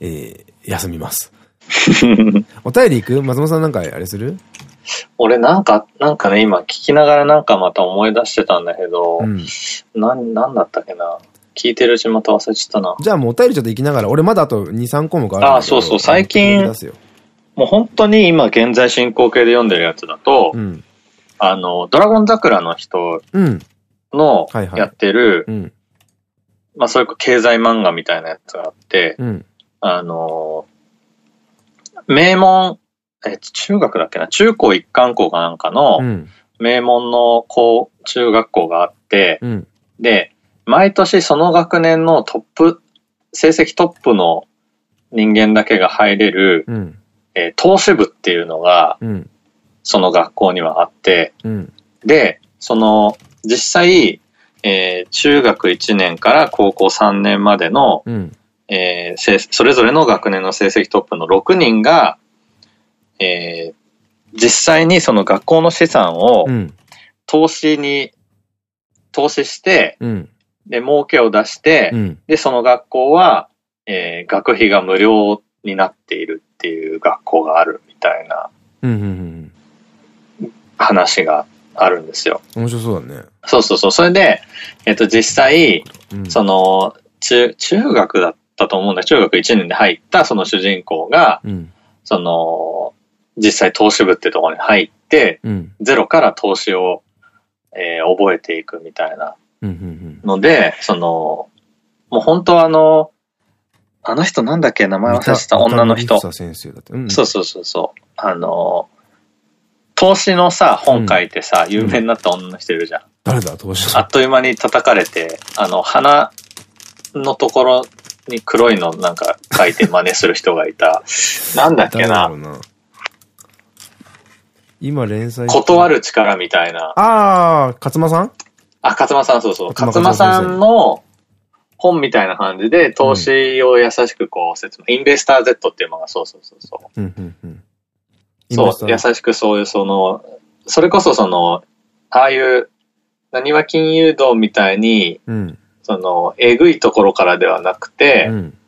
えー、休みます。お便り行く？松本さんなんかあれする？俺なんか、なんかね、今聞きながらなんかまた思い出してたんだけど、うん、なん、なんだったっけな。聞いてるうちまた忘れちゃったな。じゃあもうお便りちょっと行きながら、俺まだあと2、3項目あるああ、そうそう、最近、もう本当に今現在進行形で読んでるやつだと、うん、あの、ドラゴン桜の人のやってる、まあそういう経済漫画みたいなやつがあって、うん、あの、名門えっと、中学だっけな？中高一貫校かなんかの、名門の高、中学校があって、うん、で、毎年その学年のトップ、成績トップの人間だけが入れる、うん、えー、投資部っていうのが、うん、その学校にはあって、うん、で、その、実際、えー、中学1年から高校3年までの、えー、それぞれの学年の成績トップの6人が、えー、実際にその学校の資産を投資に、投資して、うん、で、儲けを出して、うん、で、その学校は、えー、学費が無料になっているっていう学校があるみたいな話があるんですよ。面白そうだね。そうそうそう。それで、えっ、ー、と、実際、うん、その、中、中学だったと思うんだ。中学1年で入ったその主人公が、うん、その、実際投資部ってところに入って、うん、ゼロから投資を、えー、覚えていくみたいなので、その、もう本当あの、あの人なんだっけ名前忘れてた女の人。先生だって、うん、そうそうそうそう。あの、投資のさ、本書いてさ、有名になった女の人いるじゃん。誰だ投資あっという間に叩かれて、あの、鼻のところに黒いのなんか書いて真似する人がいた。なんだっけな。今連載。断る力みたいな。ああ、勝間さん？あ、勝間さん、そうそう。勝間さんの本みたいな感じで、投資を優しくこう説明、うん、インベスター Z っていうのが、そうそうそうそう。うんうんうん、そう、優しくそういうその、それこそその、ああいう、何は金融道みたいに、うん、その、えぐいところからではなくて、うん、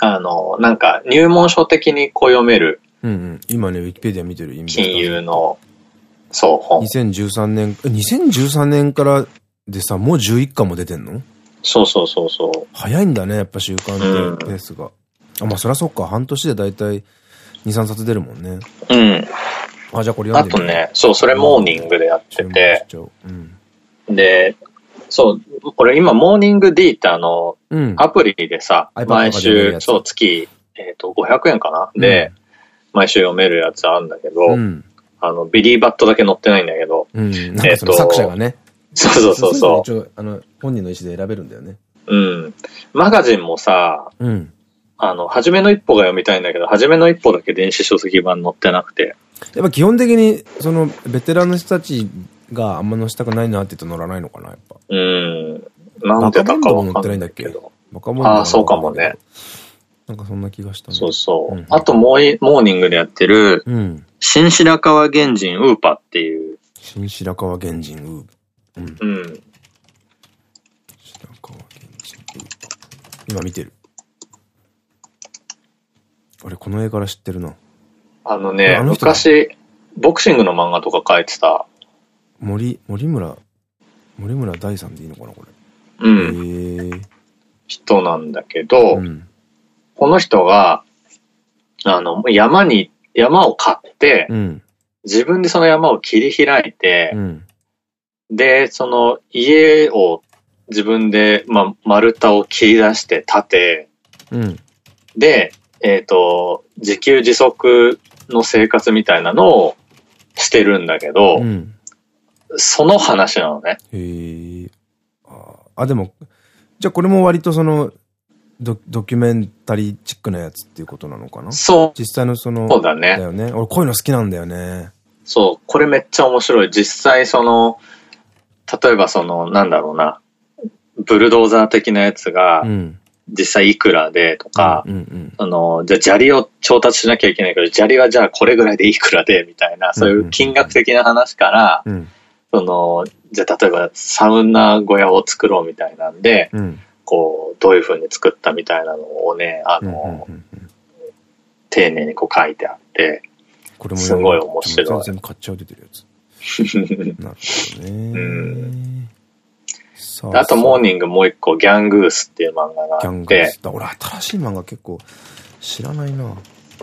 あの、なんか入門書的にこう読める、うんうん、今ね、ウィキペディア見てる金融の、そう、本。2013年、2013年からでさ、もう11巻も出てんの？そうそうそうそう。早いんだね、やっぱ週刊ってペースが。うん、あ、まあそりゃそっか、半年でだいたい2、3冊出るもんね。うん。あ、じゃあこれ読んでみあとね、そう、それモーニングでやってて。うん、で、そう、俺今モーニングディータのアプリでさ、うん、毎週、そう、月えっ、と、500円かな、うん、で、毎週読めるやつあるんだけど、うん、あの、ビリーバットだけ載ってないんだけど、うん、えっと、作者がね。そうそうそうそう。一応、あの、本人の意思で選べるんだよね。うん。マガジンもさ、うん、あの、初めの一歩が読みたいんだけど、初めの一歩だけ電子書籍版載ってなくて。やっぱ基本的に、その、ベテランの人たちがあんま載せたくないなって言うと乗らないのかな、やっぱ。うん。なんてだかは載ってないんだっけ？バカモンああ、そうかもね。なんかそんな気がしたね。そうそう。うん、あとモーモーニングでやってる、うん、新白川原人ウーパっていう。新白川原人ウーパ。うん。うん、白川原人ウーパ。今見てる。あれ、この絵から知ってるな。あのね、あの昔、ボクシングの漫画とか書いてた。森、森村、森村大さんでいいのかな、これ。うん。へえ。人なんだけど、うん、この人が、あの、山に、山を買って、うん、自分でその山を切り開いて、うん、で、その家を自分で、ま丸太を切り出して建て、で、えっ、ー、と、自給自足の生活みたいなのをしてるんだけど、うん、その話なのね。へえ。あ、でも、じゃあこれも割とその、ドドキュメンタリーチックなやつっていうことなのかな？そう。実際のその、そうだね。だよね。俺こういうの好きなんだよね。そう。これめっちゃ面白い。実際その、例えばその、なんだろうな、ブルドーザー的なやつが、うん、実際いくらでとか、あの、じゃあ砂利を調達しなきゃいけないけど、砂利はじゃあこれぐらいでいくらでみたいな、そういう金額的な話から、その、じゃあ例えばサウナ小屋を作ろうみたいなんで、うん、こう、どういうふうに作ったみたいなのをね、あの、丁寧にこう書いてあって、これもすごい面白い。全部買っちゃう出てるやつ。なるほどね。うんあと、モーニングもう一個、ギャングースっていう漫画があって。ギャングース。俺、新しい漫画結構知らないな。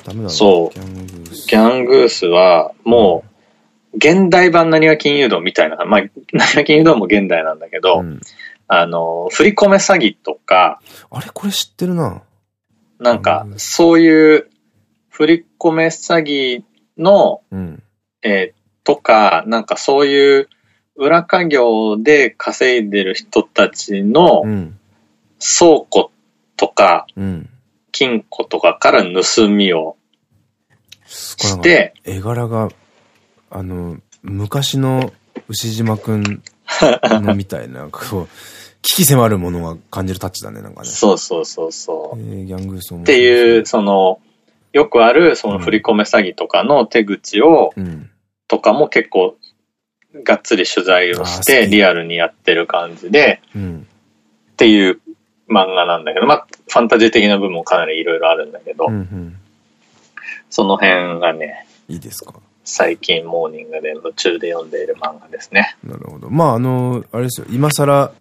ダメだな。そう。ギャングース。ギャングースは、もう、現代版何は金融道みたいな、まあ、何は金融道も現代なんだけど、うん、あの、振り込め詐欺とか、あれ？これ知ってるな。なんか、そういう振り込め詐欺の、うん、えー、とか、なんかそういう裏稼業で稼いでる人たちの倉庫とか、金庫とかから盗みをして、絵柄が、あの、昔の牛島くんのみたいな、こう、危機迫るものが感じるタッチだね、なんかね。そうそうそうそう。えー、ギャングースっていう、その、よくある、その振り込め詐欺とかの手口を、うん、とかも結構がっつり取材をしてリアルにやってる感じで、うん、っていう漫画なんだけど、まあ、ファンタジー的な部分もかなりいろいろあるんだけど、うんうん、その辺がね、いいですか？最近モーニングで夢中で読んでいる漫画ですね。なるほど。まあ、あの、あれですよ、今更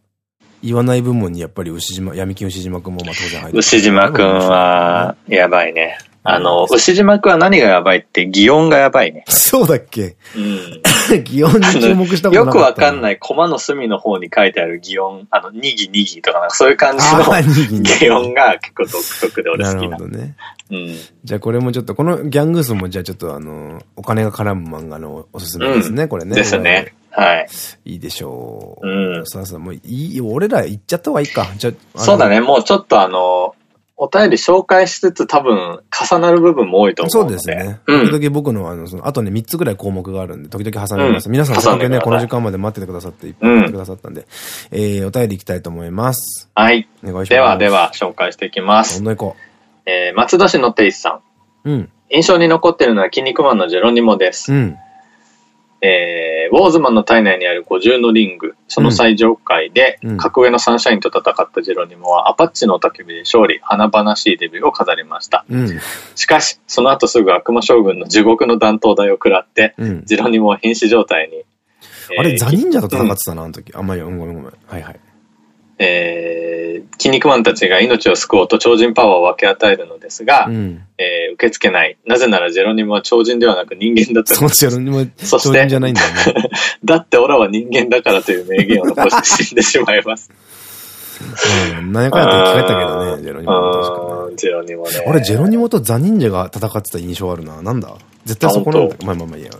言わない部門にやっぱり牛島、闇金牛島くんもまあ当然入って牛島くんは、やばいね。あの、牛島くんは何がやばいって、擬音がやばいね。そうだっけ？うん。擬音に注目したことなかった。よくわかんない、コマの隅の方に書いてある擬音、あの、にぎにぎとかなんかそういう感じの擬音が結構独特で俺好きな。なるほどね。うん。じゃあこれもちょっと、このギャングースもじゃあちょっとあの、お金が絡む漫画のおすすめですね、うん、これね。ですね。はい。いいでしょう。うん。そうそう、もういい、俺ら行っちゃった方がいいか。じゃそうだね、もうちょっとあの、お便り紹介しつつ多分重なる部分も多いと思う。そうですね。時々僕のあの、その、あとね、3つぐらい項目があるんで、時々挟みます。皆さん、それね、この時間まで待っててくださって、いっぱい待ってくださったんで、えー、お便り行きたいと思います。はい。お願いします。ではでは、紹介していきます。どんどん行こう。えー、松戸市のテイスさん。うん。印象に残ってるのは、筋肉マンのジェロニモです。うん。えー、ウォーズマンの体内にある五重のリング、その最上階で、格上のサンシャインと戦ったジェロニモは、アパッチの焚き火で勝利、華々しいデビューを飾りました。うん、しかし、その後すぐ悪魔将軍の地獄の弾頭台を食らって、うん、ジェロニモは瀕死状態に。あれ、ザ忍者と戦ってたな、あの時。あんまり、ごめんごめん。はいはい。えー、筋肉マンたちが命を救おうと超人パワーを分け与えるのですが、うん、えー、受け付けない。なぜならジェロニモは超人ではなく人間だったそう、ジェロニモ超人じゃないんだよね。だってオラは人間だからという名言を残して死んでしまいます。うん、何やかんやって聞かれたけどね、ジェロニモ確。ジェロニモね。俺、ジェロニモとザ・忍者が戦ってた印象あるな。なんだ絶対そこなんだまあまあまあいいや。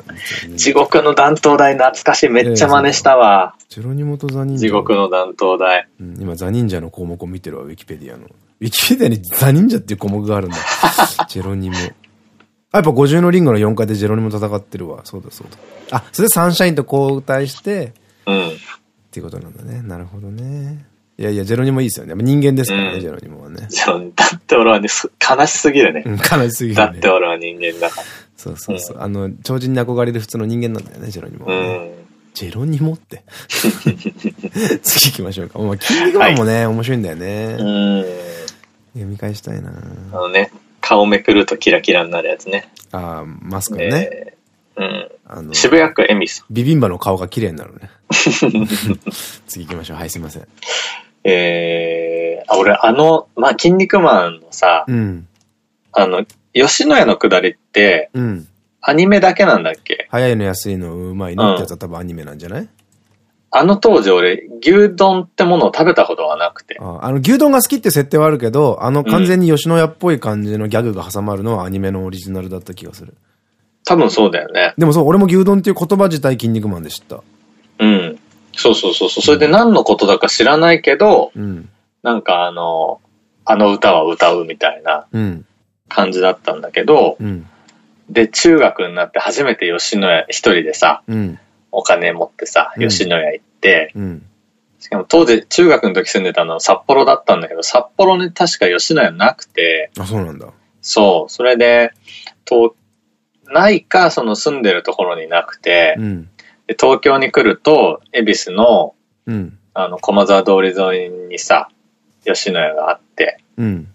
地獄の弾頭台懐かしい。めっちゃ真似したわ。ジェロニモとザ・忍者。地獄の弾頭台。うん、今、ザ・忍者の項目を見てるわ、ウィキペディアの。ウィキペディアに ザ・忍者っていう項目があるんだ。ジェロニモ。あ、やっぱ50のリンゴの4階でジェロニモ戦ってるわ。そうだそうだ。あ、それでサンシャインと交代して、うん。っていうことなんだね。なるほどね。いやいや、ジェロニモいいですよね。人間ですからね、うん、ジェロニモはね。だって俺はね、悲しすぎるね。悲しすぎる、ね。だって俺は人間だから。そうそうそう。うん、あの、超人に憧れる普通の人間なんだよね、ジェロニモ。うんジェロニモって？次行きましょうか。まあ、筋肉マンもね、はい、面白いんだよね。うん。読み返したいなあのね、顔めくるとキラキラになるやつね。ああ、マスクのね。えー、うん。あの、渋谷区恵比寿。ビビンバの顔が綺麗になるね。次行きましょう。はい、すいません。えー、あ、俺、あの、まあ、筋肉マンのさ、うん、あの、吉野家のくだりって、うん、アニメだけなんだっけ？早いの安いのうまいのってやつは多分アニメなんじゃない、あの当時俺、牛丼ってものを食べたことはなくて。あの、牛丼が好きって設定はあるけど、あの完全に吉野家っぽい感じのギャグが挟まるのはアニメのオリジナルだった気がする。多分そうだよね。でもそう、俺も牛丼っていう言葉自体筋肉マンで知った。うん。そうそうそうそう。それで何のことだか知らないけど、うん、なんかあの、あの歌は歌うみたいな感じだったんだけど、うん、で、中学になって初めて吉野家一人でさ、うん、お金持ってさ、吉野家行って、しかも当時中学の時住んでたのは札幌だったんだけど、札幌に確か吉野家なくて、あ、そうなんだ。そう。それで、と、ないか、その住んでるところになくて、うん。で、東京に来ると、恵比寿の、うん、あの、駒沢通り沿いにさ、吉野家があって、うん、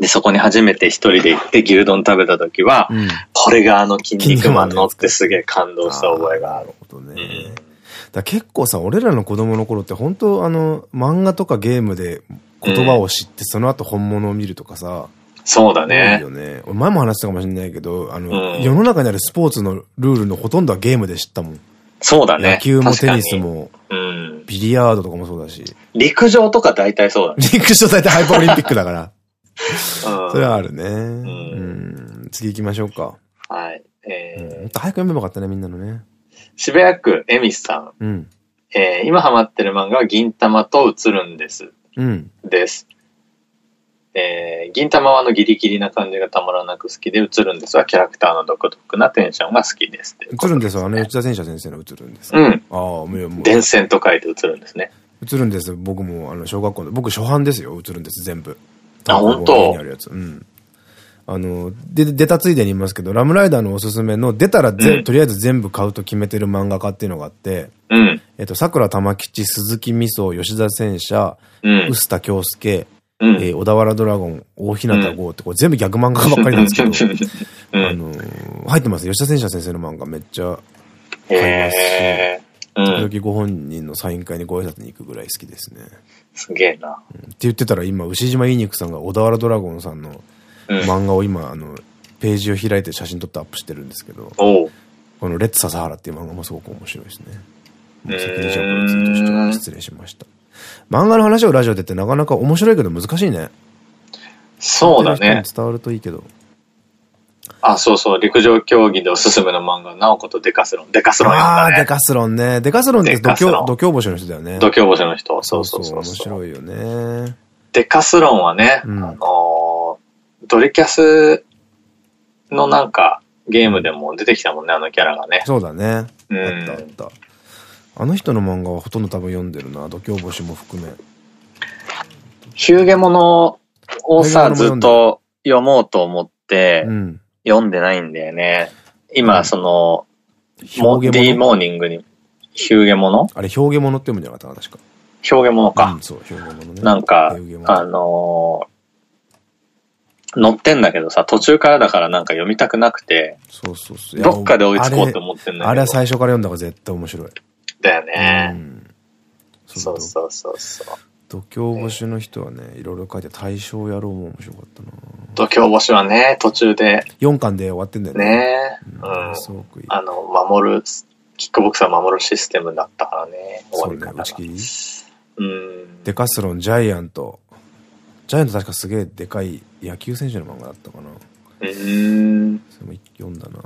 で、そこに初めて一人で行って牛丼食べた時は、うん、これがあの筋肉マンのってすげえ感動した覚えがある。なるほどね。だ結構さ、俺らの子供の頃って本当あの、漫画とかゲームで言葉を知って、その後本物を見るとかさ、そうだね。ね。前も話したかもしれないけど、あの、世の中にあるスポーツのルールのほとんどはゲームで知ったもん。そうだね。野球もテニスも、うん、ビリヤードとかもそうだし。陸上とか大体そうだね。陸上大体ハイパーオリンピックだから。それはあるね。うん、次行きましょうか。はい。えー、もっと早く読めばよかったね、みんなのね。渋谷区恵比寿さん。うん。えー、今ハマってる漫画は銀玉と映るんです。うん。です。えー、銀玉はのギリギリな感じがたまらなく好きで、映るんですはキャラクターの独特なテンションが好きです。映るんですは、あの吉田戦車先生の映るんですうん。ああ、もう。電線と書いて映るんですね。映るんです。僕も、あの、小学校の、僕初版ですよ、映るんです、全部。あ、本当あるやつ。うん。あの、で、出たついでに言いますけど、ラムライダーのおすすめの、出たらぜ、うん、とりあえず全部買うと決めてる漫画家っていうのがあって、うん。えっと、桜玉吉、鈴木味噌、吉田戦車、うん、臼田京介、うん、えー、小田原ドラゴン、大日向号って、これ全部逆漫画ばっかりなんですけど、あのー、入ってます？吉田戦車先生の漫画めっちゃ買いますし、時々ご本人のサイン会にご挨拶に行くぐらい好きですね。すげえな、うん。って言ってたら今、牛島いい肉さんが小田原ドラゴンさんの漫画を今、あの、ページを開いて写真撮ってアップしてるんですけど、このレッツ笹原っていう漫画もすごく面白いですね。もう先にじゃあこれツイートして失礼しました。漫画の話をラジオでってなかなか面白いけど難しいね。そうだね。伝わるといいけど。あ、そうそう、陸上競技でおすすめの漫画、なおことデカスロン。デカスロン、ね、ああ、デカスロンね。デカスロンって度胸、度胸星の人だよね。度胸星の人。そうそうそう面白いよね。デカスロンはね、うん、あの、ドリキャスのなんか、ゲームでも出てきたもんね、あのキャラがね。そうだね。うん。あったあった。あの人の漫画はほとんど多分読んでるな。度胸星も含め。ヒューゲモノをさ、ずっと読もうと思って、うん、読んでないんだよね。今、その、モーディーモーニングに、ヒューゲモノ？あれ、ヒョウゲモノって読むんじゃなかった確か。ヒョウゲモノか。うん、そう、ヒョウゲモノね。なんか、あのー、載ってんだけどさ、途中からだからなんか読みたくなくて、そうそうそう。どっかで追いつこうと思ってんだけど。あれは最初から読んだ方が絶対面白い。だよね。うん、そうそうそうそう。度胸星の人はね、いろいろ書いて大正野郎も面白かったな度胸星はね、途中で。4巻で終わってんだよね。ねうん。すごくいい。あの、守る、キックボクサー守るシステムだったからね。終わり方が。そうね、打ち切り？うん。デカスロン、ジャイアント。ジャイアント確かすげえでかい野球選手の漫画だったかな。うん。それも読んだな。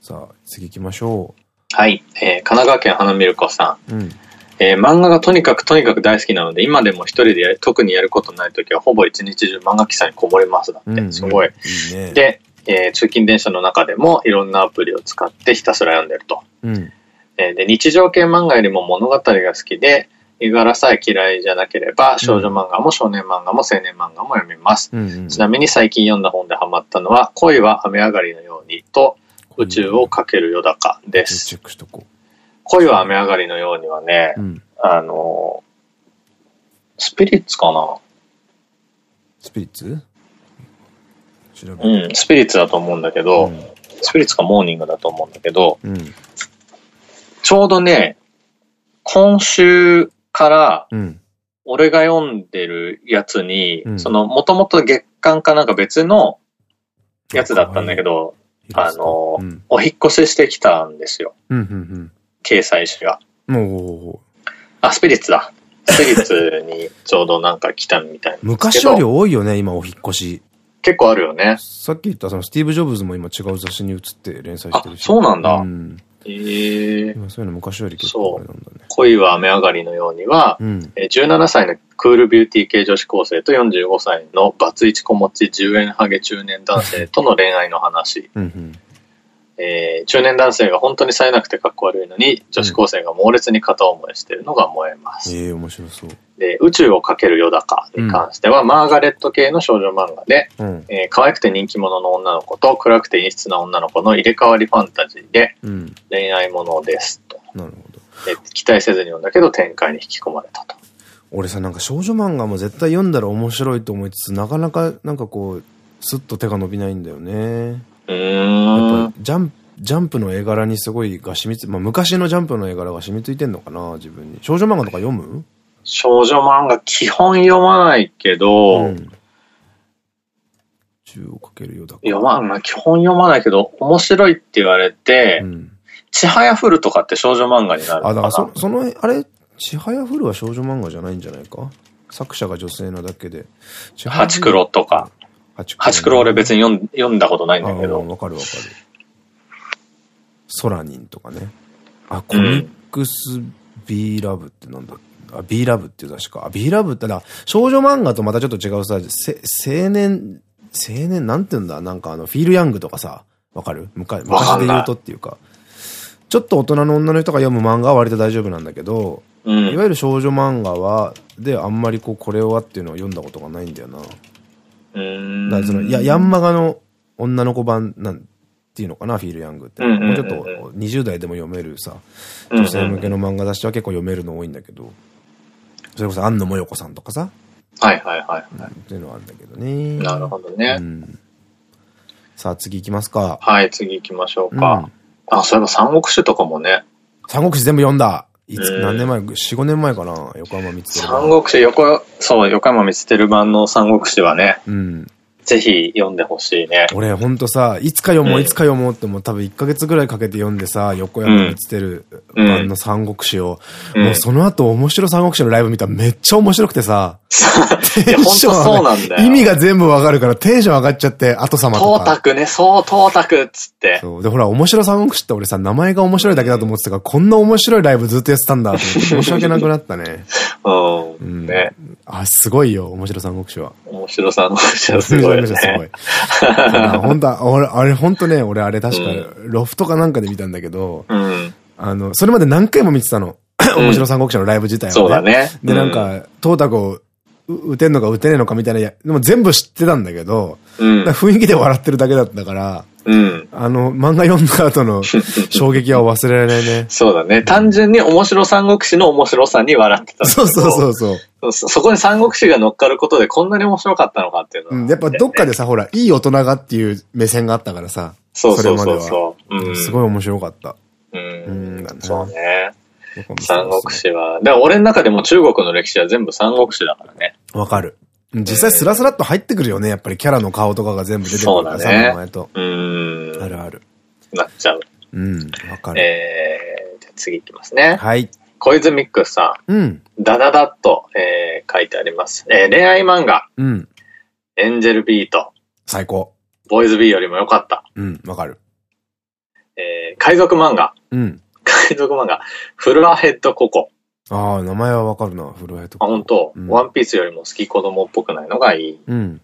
さあ、次行きましょう。はい。えー、神奈川県花見る子さん。うん。えー、漫画がとにかくとにかく大好きなので、今でも一人でや特にやることない時は、ほぼ一日中漫画喫茶にこもりますだって。うんうん、すごい。いいね、で、えー、通勤電車の中でもいろんなアプリを使ってひたすら読んでると。うん、えー、で、日常系漫画よりも物語が好きで、絵柄さえ嫌いじゃなければ、少女漫画も少年漫画も青年漫画も読みます。うんうん、ちなみに最近読んだ本でハマったのは、恋は雨上がりのようにと、宇宙をかけるよだかです。恋は雨上がりのようにはね、うん、あの、スピリッツかな？スピリッツ？うん、スピリッツだと思うんだけど、うん、スピリッツかモーニングだと思うんだけど、うん、ちょうどね、今週から、俺が読んでるやつに、うん、その、もともと月間かなんか別のやつだったんだけど、あの、うん、お引越ししてきたんですよ。掲載誌が。あ、スピリッツだ。スピリッツにちょうどなんか来たみたいな。昔より多いよね、今お引越し。結構あるよね。さっき言ったそのスティーブ・ジョブズも今違う雑誌に移って連載してるし。そうなんだ。うんええー、そういうの昔より結構あれなんだね。恋は雨上がりのようには、うん、え17歳のクールビューティー系女子高生と45歳のバツイチ子持ち10円ハゲ中年男性との恋愛の話。うんうんえー、中年男性が本当に冴えなくてかっこ悪いのに、女子高生が猛烈に片思いしてるのが燃えます。ええー、面白そう。で、宇宙をかけるよだかに関しては、うん、マーガレット系の少女漫画で、うん、えー、可愛くて人気者の女の子と暗くて陰湿な女の子の入れ替わりファンタジーで、恋愛ものですと。なるほど。で期待せずに読んだけど展開に引き込まれたと。俺さ、なんか少女漫画も絶対読んだら面白いと思いつつ、なかなかなんかこう、スッと手が伸びないんだよね。うん。やっぱジャンプ、ジャンプの絵柄にすごいが染みつ、まあ昔のジャンプの絵柄が染みついてんのかな、自分に。少女漫画とか読む？少女漫画基本読まないけど、うん、をかけるよだ読まない、基本読まないけど、面白いって言われて、うん、ちはやふるとかって少女漫画になるあ、だからそその、あれ、ちはやふるは少女漫画じゃないんじゃないか？作者が女性なだけで。ハチクロとか。ハチクロ俺別に読ん読んだことないんだけど。わかるわかる。ソラニンとかね。あ、コミックス B ラブってなんだ、うん、あ、B ラブって確か。あ、B ラブってだ、少女漫画とまたちょっと違うさ、青年、青年なんて言うんだ？なんかあの、フィールヤングとかさ、わかる？昔で言うとっていうか。ちょっと大人の女の人が読む漫画は割と大丈夫なんだけど、うん、いわゆる少女漫画は、で、あんまりこう、これはっていうのを読んだことがないんだよな。うん。だその、や、ヤンマガの女の子版なんていうのかな、フィール・ヤングって。もうちょっと20代でも読めるさ、女性向けの漫画雑誌は結構読めるの多いんだけど、それこそ安野もよこさんとかさ。はいはいはい、はい。っていうのはあるんだけどね。なるほどね。うん、さあ次行きますか。はい、次行きましょうか。うん、あ、そういえば三国志とかもね。三国志全部読んだ。いつ、何年前 ?4、5年前かな横浜光輝。三国志、横、そう、横浜光輝版の三国志はね。うん。ぜひ読んでほしいね。俺ほんとさ、いつか読もう、いつか読もうってもう多分1ヶ月ぐらいかけて読んでさ、横山光輝版の三国志を、もうその後面白三国志のライブ見たらめっちゃ面白くてさ、テンションそうなんだよ。意味が全部わかるからテンション上がっちゃって、後様とか。東卓ね、そう、東卓っつって。そう。で、ほら、面白三国志って俺さ、名前が面白いだけだと思ってたから、こんな面白いライブずっとやってたんだと思って申し訳なくなったね。うん。ね。あ、すごいよ、面白三国志は。面白三国志はすごい、ね。すごい。本当は、俺、あれ本当ね、俺あれ確か、ロフトかなんかで見たんだけど、うん、あの、それまで何回も見てたの。面白三国志のライブ自体は、ね。そうだね。で、なんか、トータコ打てんのか打てねえのかみたいな、でも全部知ってたんだけど、うん、雰囲気で笑ってるだけだったから、うん。あの、漫画読んだ後の 衝撃は忘れられないね。そうだね。単純に面白三国志の面白さに笑ってたそうそうそうそう。そそこに三国志が乗っかることでこんなに面白かったのかっていうのは、うん。やっぱどっかでさ、ほら、いい大人がっていう目線があったからさ。そうそうそうそう。うん、すごい面白かった。うん。うん、そうね。三国志は。でも俺の中でも中国の歴史は全部三国志だからね。わかる。実際スラスラっと入ってくるよね。やっぱりキャラの顔とかが全部出てくるからさ、名前と。うん。あるある。なっちゃう。うん。わかる。えー、じゃ次いきますね。はい。小泉ミックスさん。うん。ダダダッと、えー、書いてあります。えー、恋愛漫画。うん。エンジェルビート。最高。ボーイズビーよりも良かった。うん、わかる。えー、海賊漫画。うん。海賊漫画。フルアヘッドココ。ああ、名前はわかるな、フルアヘッド。あ、本当、うん、ワンピースよりも好き子供っぽくないのがいい。うん。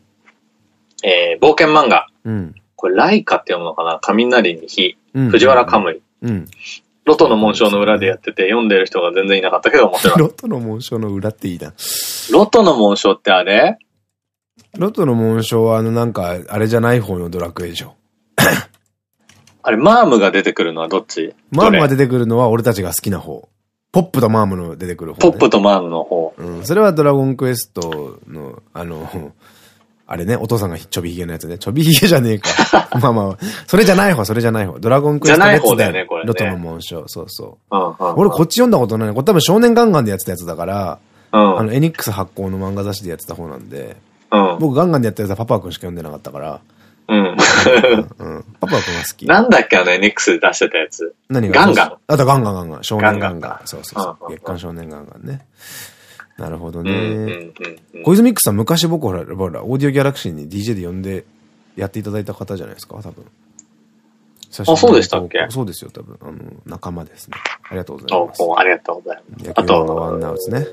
えー、冒険漫画。うん。これ、ライカって読むのかな？雷に火。うん、藤原カムイ。うん。ロトの紋章の裏でやってて、読んでる人が全然いなかったけど面白い。ロトの紋章の裏っていいな。ロトの紋章ってあれ？ロトの紋章はあのなんか、あれじゃない方のドラクエでしょ。あれ、マームが出てくるのはどっち？マームが出てくるのは俺たちが好きな方。ポップとマームの出てくる方、ね、ポップとマームの方。うん。それはドラゴンクエストの、あの、あれね、お父さんがちょびひげのやつね。ちょびひげじゃねえか。まあまあ、それじゃない方、それじゃない方。ドラゴンクエスト別だよね、これ、ね。ロトの紋章、そうそう。俺こっち読んだことない。これ多分少年ガンガンでやってたやつだから、うん、あの、エニックス発行の漫画雑誌でやってた方なんで、うん、僕ガンガンでやったやつはパパ君しか読んでなかったから、うん。うん。パパ君が好き。なんだっけあの NX で出してたやつ。何が？ガンガン。あとガンガンガンガン。少年ガンガン。そうそうそう。月刊少年ガンガンね。なるほどね。小泉ックさん昔僕ほら、ほら、オーディオギャラクシーに DJ で呼んでやっていただいた方じゃないですか、多分。あ、そうでしたっけ？そうですよ、多分。あの、仲間ですね。ありがとうございます。ありがとうございます。野球のワンナウツね。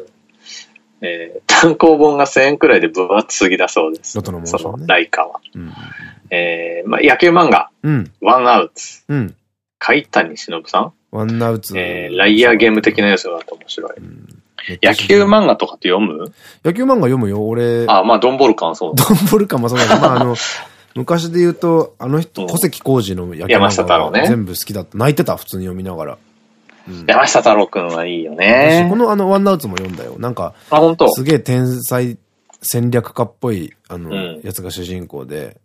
えー、単行本が1000円くらいで分厚すぎだそうです。ロトのモーション、ね、ライカは。うん、えー、まあ、野球漫画。うん。ワンアウツ。うん。海谷忍さん？ワンアウツ。えー、ライアーゲーム的な要素があって面白い。うん、野球漫画とかって読む？野球漫画読むよ、俺。あ、まあ、ドンボルカンそうドンボルカンもそうだけど、まあ、あの、昔で言うと、あの人、小関浩二の野球漫画が全部好きだった。泣いてた、普通に読みながら。山下太郎くんはいいよね。このあの、ワンナウツも読んだよ。なんか、あ、本当？すげえ天才戦略家っぽい、あの、やつが主人公で、うん。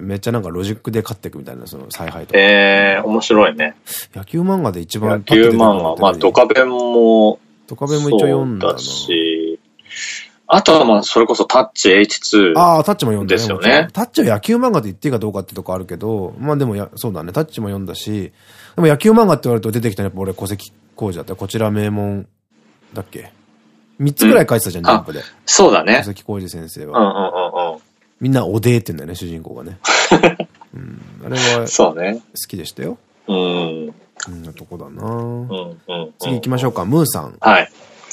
めっちゃなんかロジックで勝っていくみたいな、その采配とか。ええ面白いね。野球漫画で一番野球漫画、まあ、ドカベンも、ドカベンも一応読んだし、あとはまあ、それこそタッチ H2。ああ、タッチも読んだですよね。タッチは野球漫画で言っていいかどうかってとこあるけど、まあでもや、そうだね、タッチも読んだし、でも野球漫画って言われると出てきたのやっぱ俺、戸籍工事だったこちら名門だっけ？三つぐらい書いてたじゃん、ジャンプで。そうだね。戸崎浩二先生は。うんうんうんうん。みんなおでーって言うんだよね、主人公がね。うん。あれは、そうね。好きでしたよ。うん。こんなとこだなうんうん。次行きましょうか、ムーさん。はい。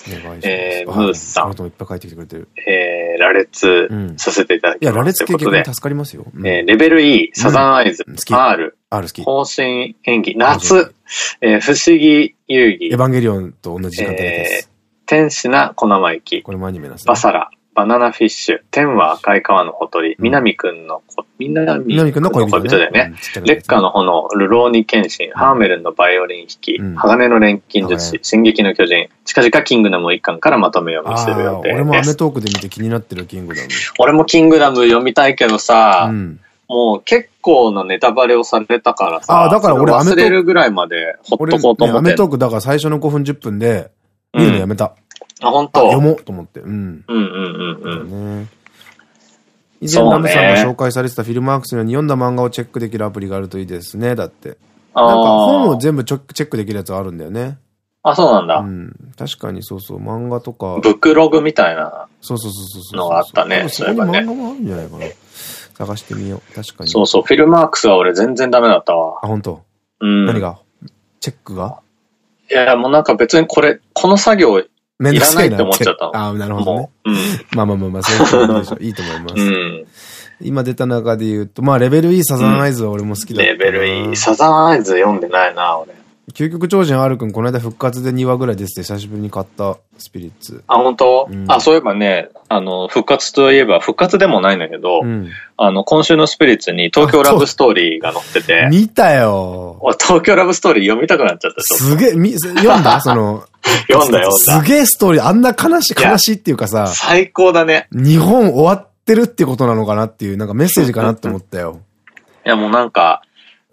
えー、ムーさん。いっぱい書いてきてくれてる。えー、羅列させていただきます。いや、羅列系逆に助かりますよ。えー、レベル E、サザンアイズ、R、R 好き。方針演技、夏、えー、不思議遊戯。エヴァンゲリオンと同じ時間帯です。天使な小生意気。これもアニメなんですね。バサラ、バナナフィッシュ、天は赤い川のほとり、南くんの子、南くんの恋人だよね。劣化の炎、ルローニケンシン、ハーメルンのバイオリン弾き、鋼の錬金術師、進撃の巨人、近々キングダム一巻からまとめ読みする予定です。俺もアメトークで見て気になってるキングダム。俺もキングダム読みたいけどさ、もう結構なネタバレをされたからさ。あ、だから俺忘れるぐらいまでほっとこうと思って。アメトークだから最初の5分10分で見るのやめた。あ、本当読もうと思って。うん。うんうんうんうん。以前ラムさんが紹介されてたフィルマークスのように読んだ漫画をチェックできるアプリがあるといいですね。だって。なんか本を全部チェックできるやつあるんだよね。あ、そうなんだ。うん。確かにそうそう、漫画とか。ブックログみたいな。そうそうそうそう。のがあったね。そういえばね。漫画もあるんじゃないかな。探してみよう。確かに。そうそう、フィルマークスは俺全然ダメだったわ。あ、本当。うん。何が？チェックが？いや、もうなんか別にこれ、この作業めんどくさいなって思っちゃったの。ああ、なるほどね。うん、まあまあまあまあ、そういうことでしょう。いいと思います。うん、今出た中で言うと、まあレベル E サザンアイズは俺も好きだレベル E、サザンアイズ読んでないな、俺。究極超人 R くん、この間復活で2話ぐらいですて、久しぶりに買ったスピリッツ。あ、本当、うん、あ、そういえばね、あの、復活といえば、復活でもないんだけど、うん、あの、今週のスピリッツに東京ラブストーリーが載ってて。見たよ。東京ラブストーリー読みたくなっちゃった。すげえ、み、読んだ？その、読んだ読んだ。すげえストーリー、あんな悲しい、悲しいっていうかさ。最高だね。日本終わってるってことなのかなっていう、なんかメッセージかなって思ったよ。いや、もうなんか、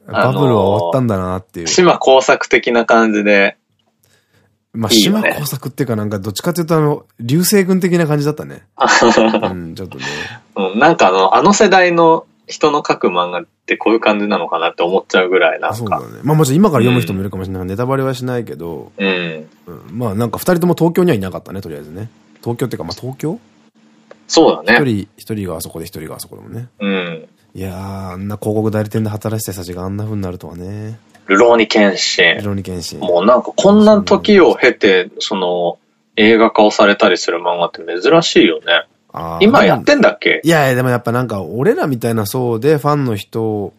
バブルは終わったんだなっていう。島工作的な感じで。まあ、島工作っていうかなんかどっちかというとあの、流星群的な感じだったね。うん、ちょっとね。うん、なんかあの、あの世代の人の書く漫画ってこういう感じなのかなって思っちゃうぐらいなんか。そうだね。まあもちろん今から読む人もいるかもしれない、うん、ネタバレはしないけど。うん。うん。まあなんか二人とも東京にはいなかったね、とりあえずね。東京っていうか、まあ東京？そうだね。一人、一人があそこで一人があそこでもね。うん。いやー、あんな広告代理店で働いてた人たちがあんな風になるとはね。ルローニケンシン。ルローニケンシン。もうなんかこんな時を経て、その、映画化をされたりする漫画って珍しいよね。今やってんだっけ？いやいや、でもやっぱなんか、俺らみたいな層でファンの人を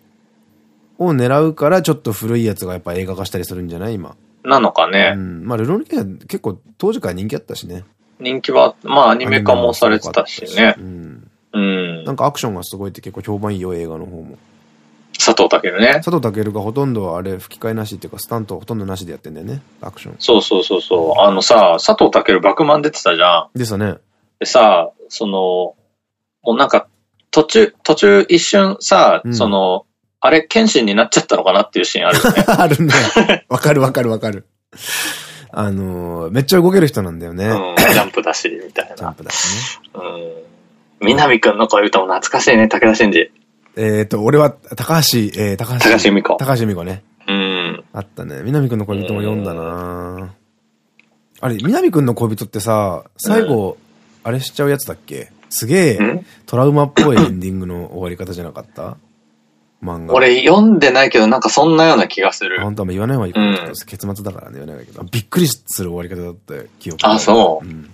狙うから、ちょっと古いやつがやっぱ映画化したりするんじゃない？今。なのかね。うん。まあ、ルローニケン結構当時から人気あったしね。人気は、まあアニメ化もされてたしね。うん。うん。なんかアクションがすごいって結構評判いいよ、映画の方も。佐藤健ね。佐藤健がほとんどあれ吹き替えなしっていうか、スタントほとんどなしでやってんだよね、アクション。そうそうそうそう。あのさ、佐藤健バクマン出てたじゃん。ですね。でさ、その、もうなんか、途中、途中一瞬さ、うん、その、あれ、剣心になっちゃったのかなっていうシーンあるよね。あるね。わかるわかるわかる。あのー、めっちゃ動ける人なんだよね。うん、ジャンプだし、みたいな。ジャンプだしね。うん。南くんの声歌も懐かしいね、武田真治。えっと、俺は、高橋、えー、高橋。高橋由美子。高橋由美子ね。うん。あったね。南くんの恋人も読んだなあれ、南くんの恋人ってさ、最後、あれしちゃうやつだっけ？すげえ、トラウマっぽい エンディングの終わり方じゃなかった？漫画。俺読んでないけど、なんかそんなような気がする。本当は言わない方がいい結末だからね、言わないけど。びっくりする終わり方だった記憶あ、そう。うん、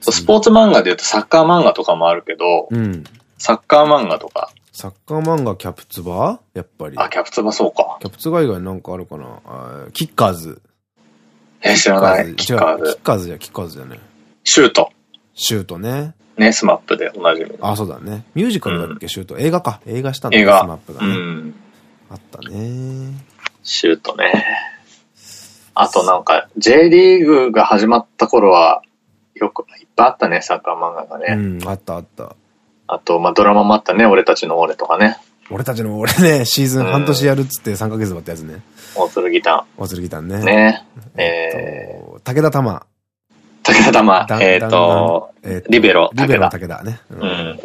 スポーツ漫画で言うとサッカー漫画とかもあるけど、うん、サッカー漫画とか。サッカー漫画キャプ翼？やっぱり。あ、キャプ翼そうか。キャプ翼以外なんかあるかな？あキッカーズ。え、知らない。キッカーズ。キッカーズじゃ、キッカーズじゃね。シュート。シュートね。ね、スマップでおなじみあ、そうだね。ミュージカルだっけ、シュート。映画か。映画したんだ映画。スマップがね。うん。あったね。シュートね。あとなんか、J リーグが始まった頃は、よく、いっぱいあったね、サッカー漫画がね。うん、あったあった。あと、まあ、ドラマもあったね、俺たちの俺とかね。俺たちの俺ね、シーズン半年やるっつって3ヶ月終わったやつね。大鶴ギタン。大鶴ギタンね。ね。えー、武田玉。武田玉、えっと、リベロ、リベロ武田ね。うん。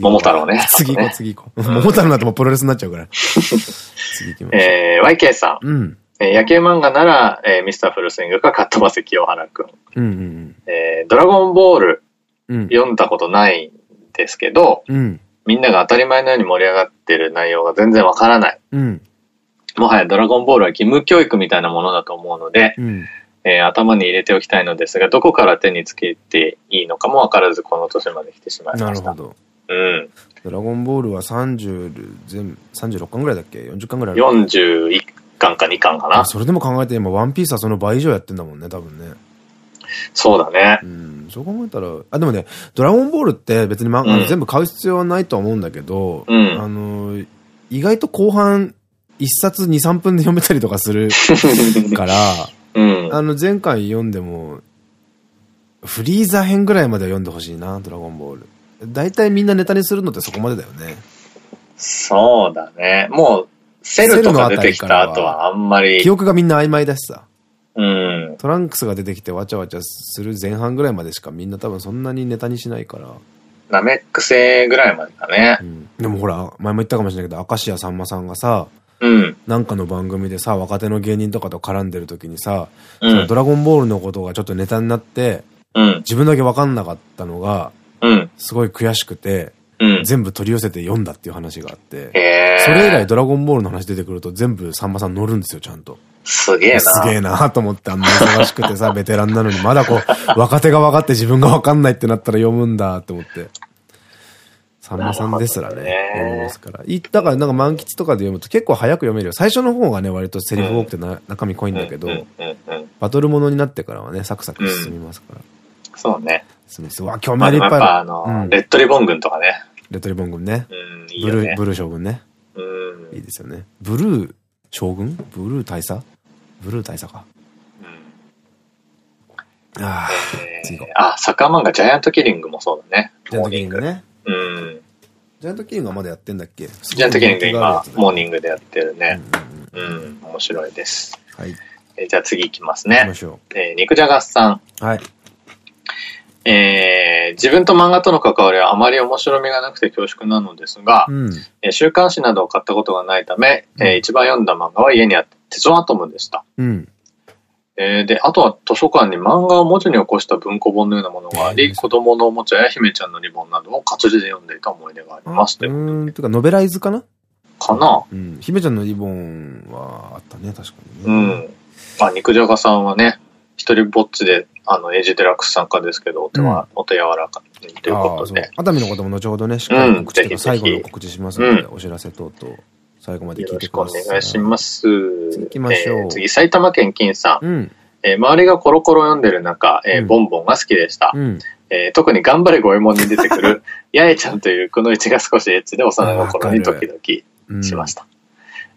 桃太郎ね。次行こう、次行こう。桃太郎 に なってもプロレスになっちゃうから。次行きましょう。えー、YK さん。うん。え野球漫画なら、えー、ミスターフルスイングかカットマセ清原くん。うんうんうん。えー、ドラゴンボール、読んだことないんですけど、うん、みんなが当たり前のように盛り上がってる内容が全然わからない。うん、もはやドラゴンボールは義務教育みたいなものだと思うので、うん、えー、頭に入れておきたいのですが、どこから手につけていいのかもわからず、この年まで来てしまいました。なるほど。うん。ドラゴンボールは30、全、36巻ぐらいだっけ ?40 巻ぐらい ?41 巻か2巻かな。それでも考えて、今、ワンピースはその倍以上やってんだもんね、多分ね。そうだね。うん。そう考えたら、あ、でもね、ドラゴンボールって別に漫画、うん、全部買う必要はないと思うんだけど、うん、あの、意外と後半、一冊2、3分で読めたりとかするから、うん、あの、前回読んでも、フリーザ編ぐらいまでは読んでほしいな、ドラゴンボール。大体みんなネタにするのってそこまでだよね。そうだね。もう、セルとか出てきた後はあんまり。記憶がみんな曖昧だしさ。うん。トランクスが出てきてわちゃわちゃする前半ぐらいまでしかみんな多分そんなにネタにしないから。ナメック星ぐらいまでだね。うん、でもほら、前も言ったかもしれないけど、明石家さんまさんがさ、うん。なんかの番組でさ、若手の芸人とかと絡んでる時にさ、うん、ドラゴンボールのことがちょっとネタになって、うん、自分だけ分かんなかったのが、うん、すごい悔しくて、うん、全部取り寄せて読んだっていう話があって、それ以来ドラゴンボールの話出てくると全部さんまさん乗るんですよ、ちゃんと。すげえな。すげえなと思って、あんな忙しくてさ、ベテランなのに、まだこう、若手が分かって自分が分かんないってなったら読むんだって思って。さんまさんですらね、読みますから。だからなんか満喫とかで読むと結構早く読めるよ。最初の方がね、割とセリフ多くてな、中身濃いんだけど、バトルものになってからはね、サクサク進みますから。そうね。進みます。わ、興味あるいっぱいある。あの、レッドリボン軍とかね。レッドリボン軍ね。ブルー、ブルー将軍ね。いいですよね。ブルー将軍？ブルー大佐？ブルー大佐か。ああ。あ、サッカー漫画ジャイアントキリングもそうだね。ジャイアントキリングね。うん。ジャイアントキリングはまだやってんだっけ？ジャイアントキリング今、モーニングでやってるね。うん、面白いです。はい。えじゃあ次行きますね。行きましょう。え肉じゃがさん。はい。えー、自分と漫画との関わりはあまり面白みがなくて恐縮なのですが、うん、えー、週刊誌などを買ったことがないため、うん、えー、一番読んだ漫画は家にあって、鉄腕アトムでした。うん、えー、で、あとは図書館に漫画を文字に起こした文庫本のようなものがあり、子供のおもちゃや姫ちゃんのリボンなどを活字で読んでいた思い出がありますうん、というか、ノベライズかな？かなうん。姫ちゃんのリボンはあったね、確かにね。うん。あ、肉じゃがさんはね、一人ぼっちで、あの、エイジデラックス参加ですけど、お手は、お手柔らかにということで。熱海のことも後ほどね、しっかり告知、うん、最後の告知しますので、お知らせ等々。最後まで聞いてください。よろしくお願いします。次行きましょう。えー、次、埼玉県金さん。うん、えー、周りがコロコロ読んでる中、えー、ボンボンが好きでした。うん、えー、特に頑張れ五右衛門に出てくる、八重ちゃんというこの位置が少しエッチで幼心にドキドキしました。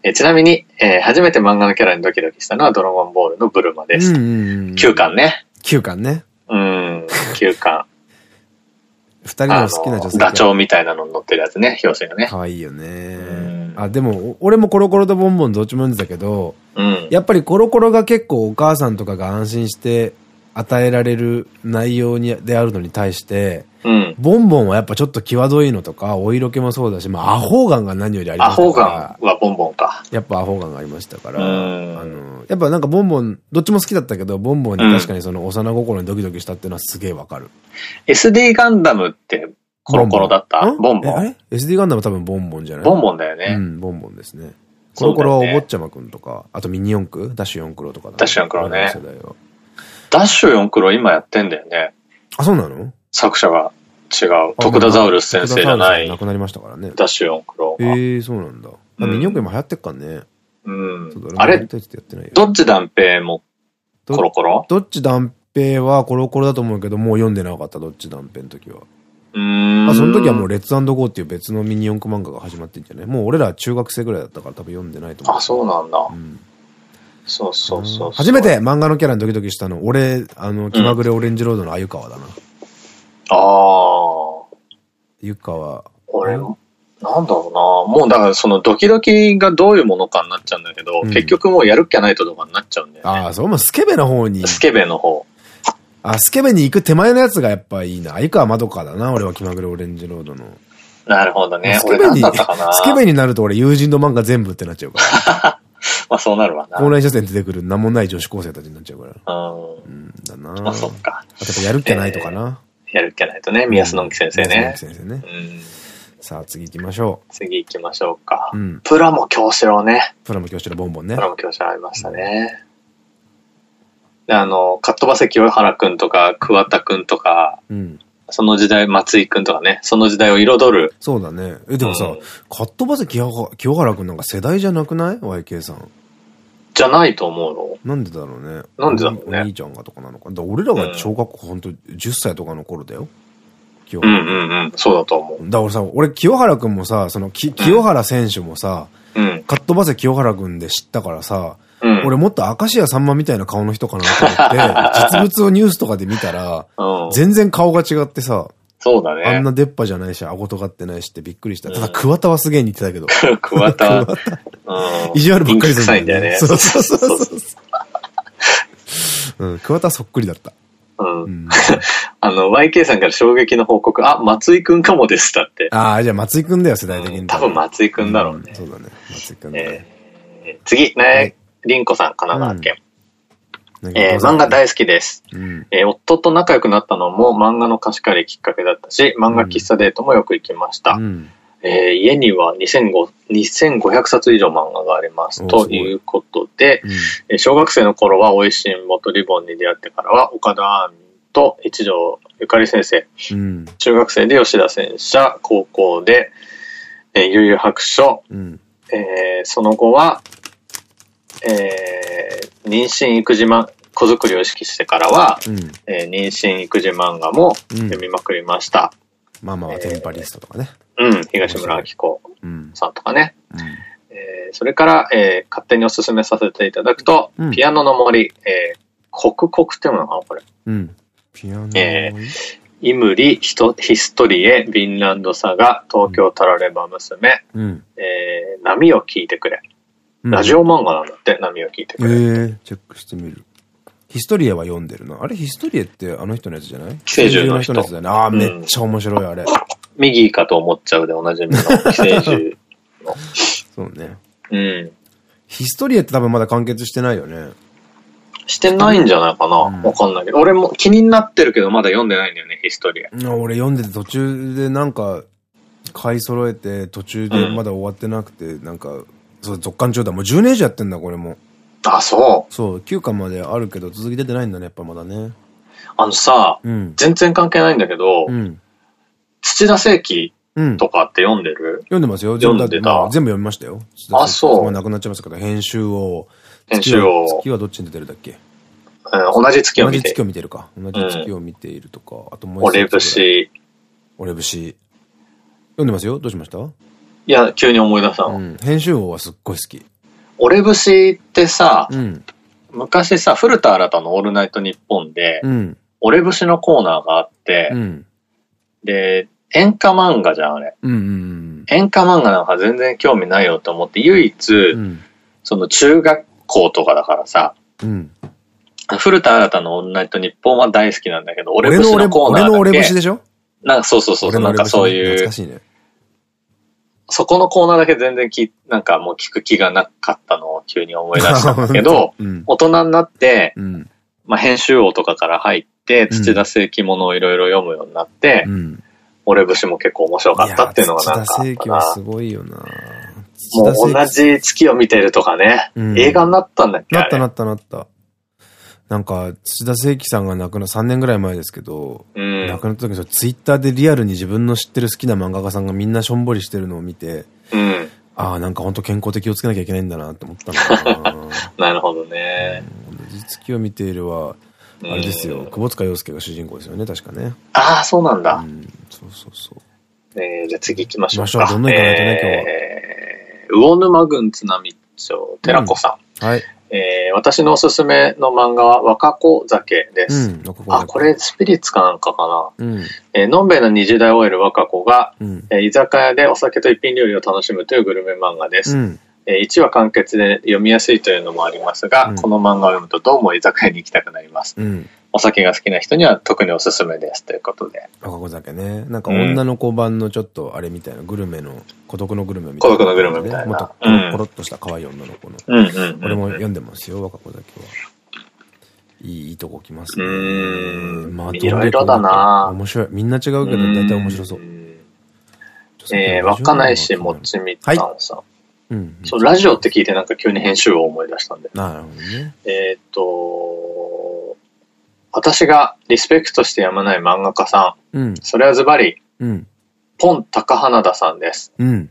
えー、ちなみに、えー、初めて漫画のキャラにドキドキしたのはドラゴンボールのブルマです。9巻ね。9巻ね。うん、9巻。二人の好きな女性。ダチョウみたいなの乗ってるやつね、表紙がね。可愛いよね。あ、でも、俺もコロコロとボンボンどっちも読んでたけど、うん、やっぱりコロコロが結構お母さんとかが安心して与えられる内容にであるのに対して、うん、ボンボンはやっぱちょっと際どいのとか、お色気もそうだし、まあ、アホガンが何よりありましたから。アホガンはボンボンか。やっぱアホガンがありましたから、あの、やっぱなんかボンボン、どっちも好きだったけど、ボンボンに確かにその幼心にドキドキしたっていうのはすげえわかる。うん、SD ガンダムってコロコロだった？ボンボン。あれ ?SD ガンダム多分ボンボンじゃない？ボンボンだよね。うん、ボンボンですね。コロコロはお坊ちゃまくんとか、あとミニ四駆？ダッシュ四駆とかダッシュ四駆ね。ダッシュ四駆今やってんだよね。あ、そうなの？作者が違う。徳田ザウルス先生じゃない。亡くなりましたからね。ダッシュ四駆ええ、そうなんだ。ミニ四駆今流行ってっかんね。うん。あれ？どっち断平も？コロコロ？どっち断平はコロコロだと思うけど、もう読んでなかった、どっち断平の時は。うん。あ、その時はもうレッツゴーっていう別のミニ四駆漫画が始まってんじゃないもう俺ら中学生ぐらいだったから多分読んでないと思う。あ、そうなんだ。うん。そうそうそう初めて漫画のキャラにドキドキしたの、俺、あの、気まぐれオレンジロードの鮎川だな。ああ。鮎川。俺も。なんだろうなもうだからそのドキドキがどういうものかになっちゃうんだけど、うん、結局もうやるっきゃないととかになっちゃうんだよね。ああ、そう、もスケベの方に。スケベの方。あ、スケベに行く手前のやつがやっぱいいな。相川まどかだな、俺は気まぐれオレンジロードの。なるほどね。スケベに、スケベになると俺友人の漫画全部ってなっちゃうから。まあそうなるわな。高内車線出てくる名もない女子高生たちになっちゃうから。うん。だなあ、そっか。あとやるっきゃないとかな。やるっきゃないとね。宮須の木先生ね。先生ね。うん。さあ次行きましょう。次行きましょうか。うん。プラモ京志郎ね。プラモ京志郎ボンボンね。プラモ京志郎ありましたね。で、あの、かっ飛ばせ清原くんとか、桑田くんとか、うん。その時代、松井くんとかね、その時代を彩る。そうだね。え、でもさ、うん、かっ飛ばせ清原くんなんか世代じゃなくない ?YK さん。じゃないと思うの？なんでだろうね。なんでだろうね？お兄ちゃんがとかなのか。だ俺らが小学校ほんと10歳とかの頃だよ。うんうんうん。そうだと思う。だからさ、俺清原くんもさ、その、き清原選手もさ、うん、かっ飛ばせ清原くんで知ったからさ、うん、俺もっと明石家さんまみたいな顔の人かなと思って、実物をニュースとかで見たら、うん、全然顔が違ってさ、そうだね。あんな出っ歯じゃないし、顎とがってないしってびっくりした。ただ、桑田はすげえ似てたけど。桑田。意地悪ばっかりするんだよね。そうそうそうそう。うん、桑田そっくりだった。うん。あの、YK さんから衝撃の報告、あ、松井くんかもですだって。ああ、じゃあ松井くんだよ、世代的に。多分松井くんだろうね。そうだね。松井くんだね。次、ね、りんこさん、神奈川県。えー、漫画大好きです、うん、えー、夫と仲良くなったのも漫画の貸し借りきっかけだったし、漫画喫茶デートもよく行きました。うん、えー、家には2500冊以上漫画があります。ということで、うん、小学生の頃は美味しんぼとリボンに出会ってからは岡田アーミンと一条ゆかり先生、うん、中学生で吉田戦車、高校で、えー、悠々白書、うん、えー、その後は、えー、妊娠育児漫子作りを意識してからは、うん、えー、妊娠育児漫画も読みまくりました。うん、ママはテンパリストとかね。えー、うん、東村明子さんとかね。うん、えー、それから、えー、勝手にお勧めさせていただくと、うん、ピアノの森、えー、刻々っていうのかなこれ。うん。ピアノの森。えーイムリ、ヒストリエ、ヴィンランドサガ、東京タラレバ娘、うん、えー、波を聞いてくれ。ラジオ漫画なんだって、波を聞いてくれ。えー、チェックしてみる。ヒストリエは読んでるな。あれ、ヒストリエってあの人のやつじゃない？寄生獣の人。のやつだよね。ああ、めっちゃ面白い、あれ。右かと思っちゃうでおなじみの寄生獣の。そうね。うん。ヒストリエって多分まだ完結してないよね。してないんじゃないかなわ、うん、かんないけど。俺も気になってるけど、まだ読んでないんだよね、ヒストリア。俺読んでて途中でなんか、買い揃えて、途中でまだ終わってなくて、うん、なんか、そう、続刊中だ。もう10年以上やってんだ、これも。あ、そう。そう、9巻まであるけど、続き出てないんだね、やっぱまだね。あのさ、うん、全然関係ないんだけど、うん、土田世紀とかって読んでる、読んでますよ。読んでた、まあ、全部読みましたよ。あ、そう。なくなっちゃいましたけど、編集を。編集を。月はどっちに出てるだっけ？うん、同じ月を見てる。同じ月を見てるか。同じ月を見ているとか。あともう俺節。俺節。読んでますよ？どうしました？いや、急に思い出したの。うん。編集王はすっごい好き。俺節ってさ、うん、昔さ、古田新太のオールナイトニッポンで、うん、俺節のコーナーがあって、うん、で、演歌漫画じゃん、あれ。演歌漫画なんか全然興味ないよと思って、唯一、うん、その中学校とかだからさ、うん、古田新太のオンナイト日本は大好きなんだけど、俺節のコーナー俺の俺節でしょ？なんかそうそうそう、なんかそういう。懐かしいね。そこのコーナーだけ全然き、なんかもう聞く気がなかったのを急に思い出したんだけど、うん、大人になって、うん、まあ編集王とかから入って、土田世紀ものをいろいろ読むようになって、うん、俺節も結構面白かったっていうのがなんか土田世紀はすごいよな。もう同じ月を見てるとかね、映画になったんだっけなったなったなった。なんか、土田聖輝さんが亡くな、3年ぐらい前ですけど、うん、亡くなった時にツイッターでリアルに自分の知ってる好きな漫画家さんがみんなしょんぼりしてるのを見て、うん、ああ、なんか本当健康的気をつけなきゃいけないんだなって思ったのかな。なるほどね。同じ月を見ているは、あれですよ、久保塚洋介が主人公ですよね、確かね。ああ、そうなんだ。うん、そうそうそう。えー、じゃあ次行きましょうか。行きましょう。どんどん行かないとね、今日は。えー、魚沼郡津波町、寺子さん。うん、はい。えー、私のおすすめの漫画は若子酒です。うん、あ、これスピリッツかなんかかな。うん、えー、のんべえの20代 OL 若子が、うん、えー、居酒屋でお酒と一品料理を楽しむというグルメ漫画です。うん、えー、1話完結で読みやすいというのもありますが、この漫画を読むとどうも居酒屋に行きたくなります。お酒が好きな人には特におすすめですということで。赤子酒ね。なんか女の子版のちょっとあれみたいな、グルメの、孤独のグルメみたいな、孤独のグルメみたいな。もっとコロッとした可愛い女の子の。俺も読んでますよ、若子酒は。いい、いいとこ来ますね。まあ、いろいろだな面白い。みんな違うけど、大体面白そう。えー、稚内市もちみたんさん。はいうん、そう、ラジオって聞いてなんか急に編集を思い出したんで。なるほどね。えっと、私がリスペクトしてやまない漫画家さん。うん、それはズバリ、うん、ポン高花田さんです。うん、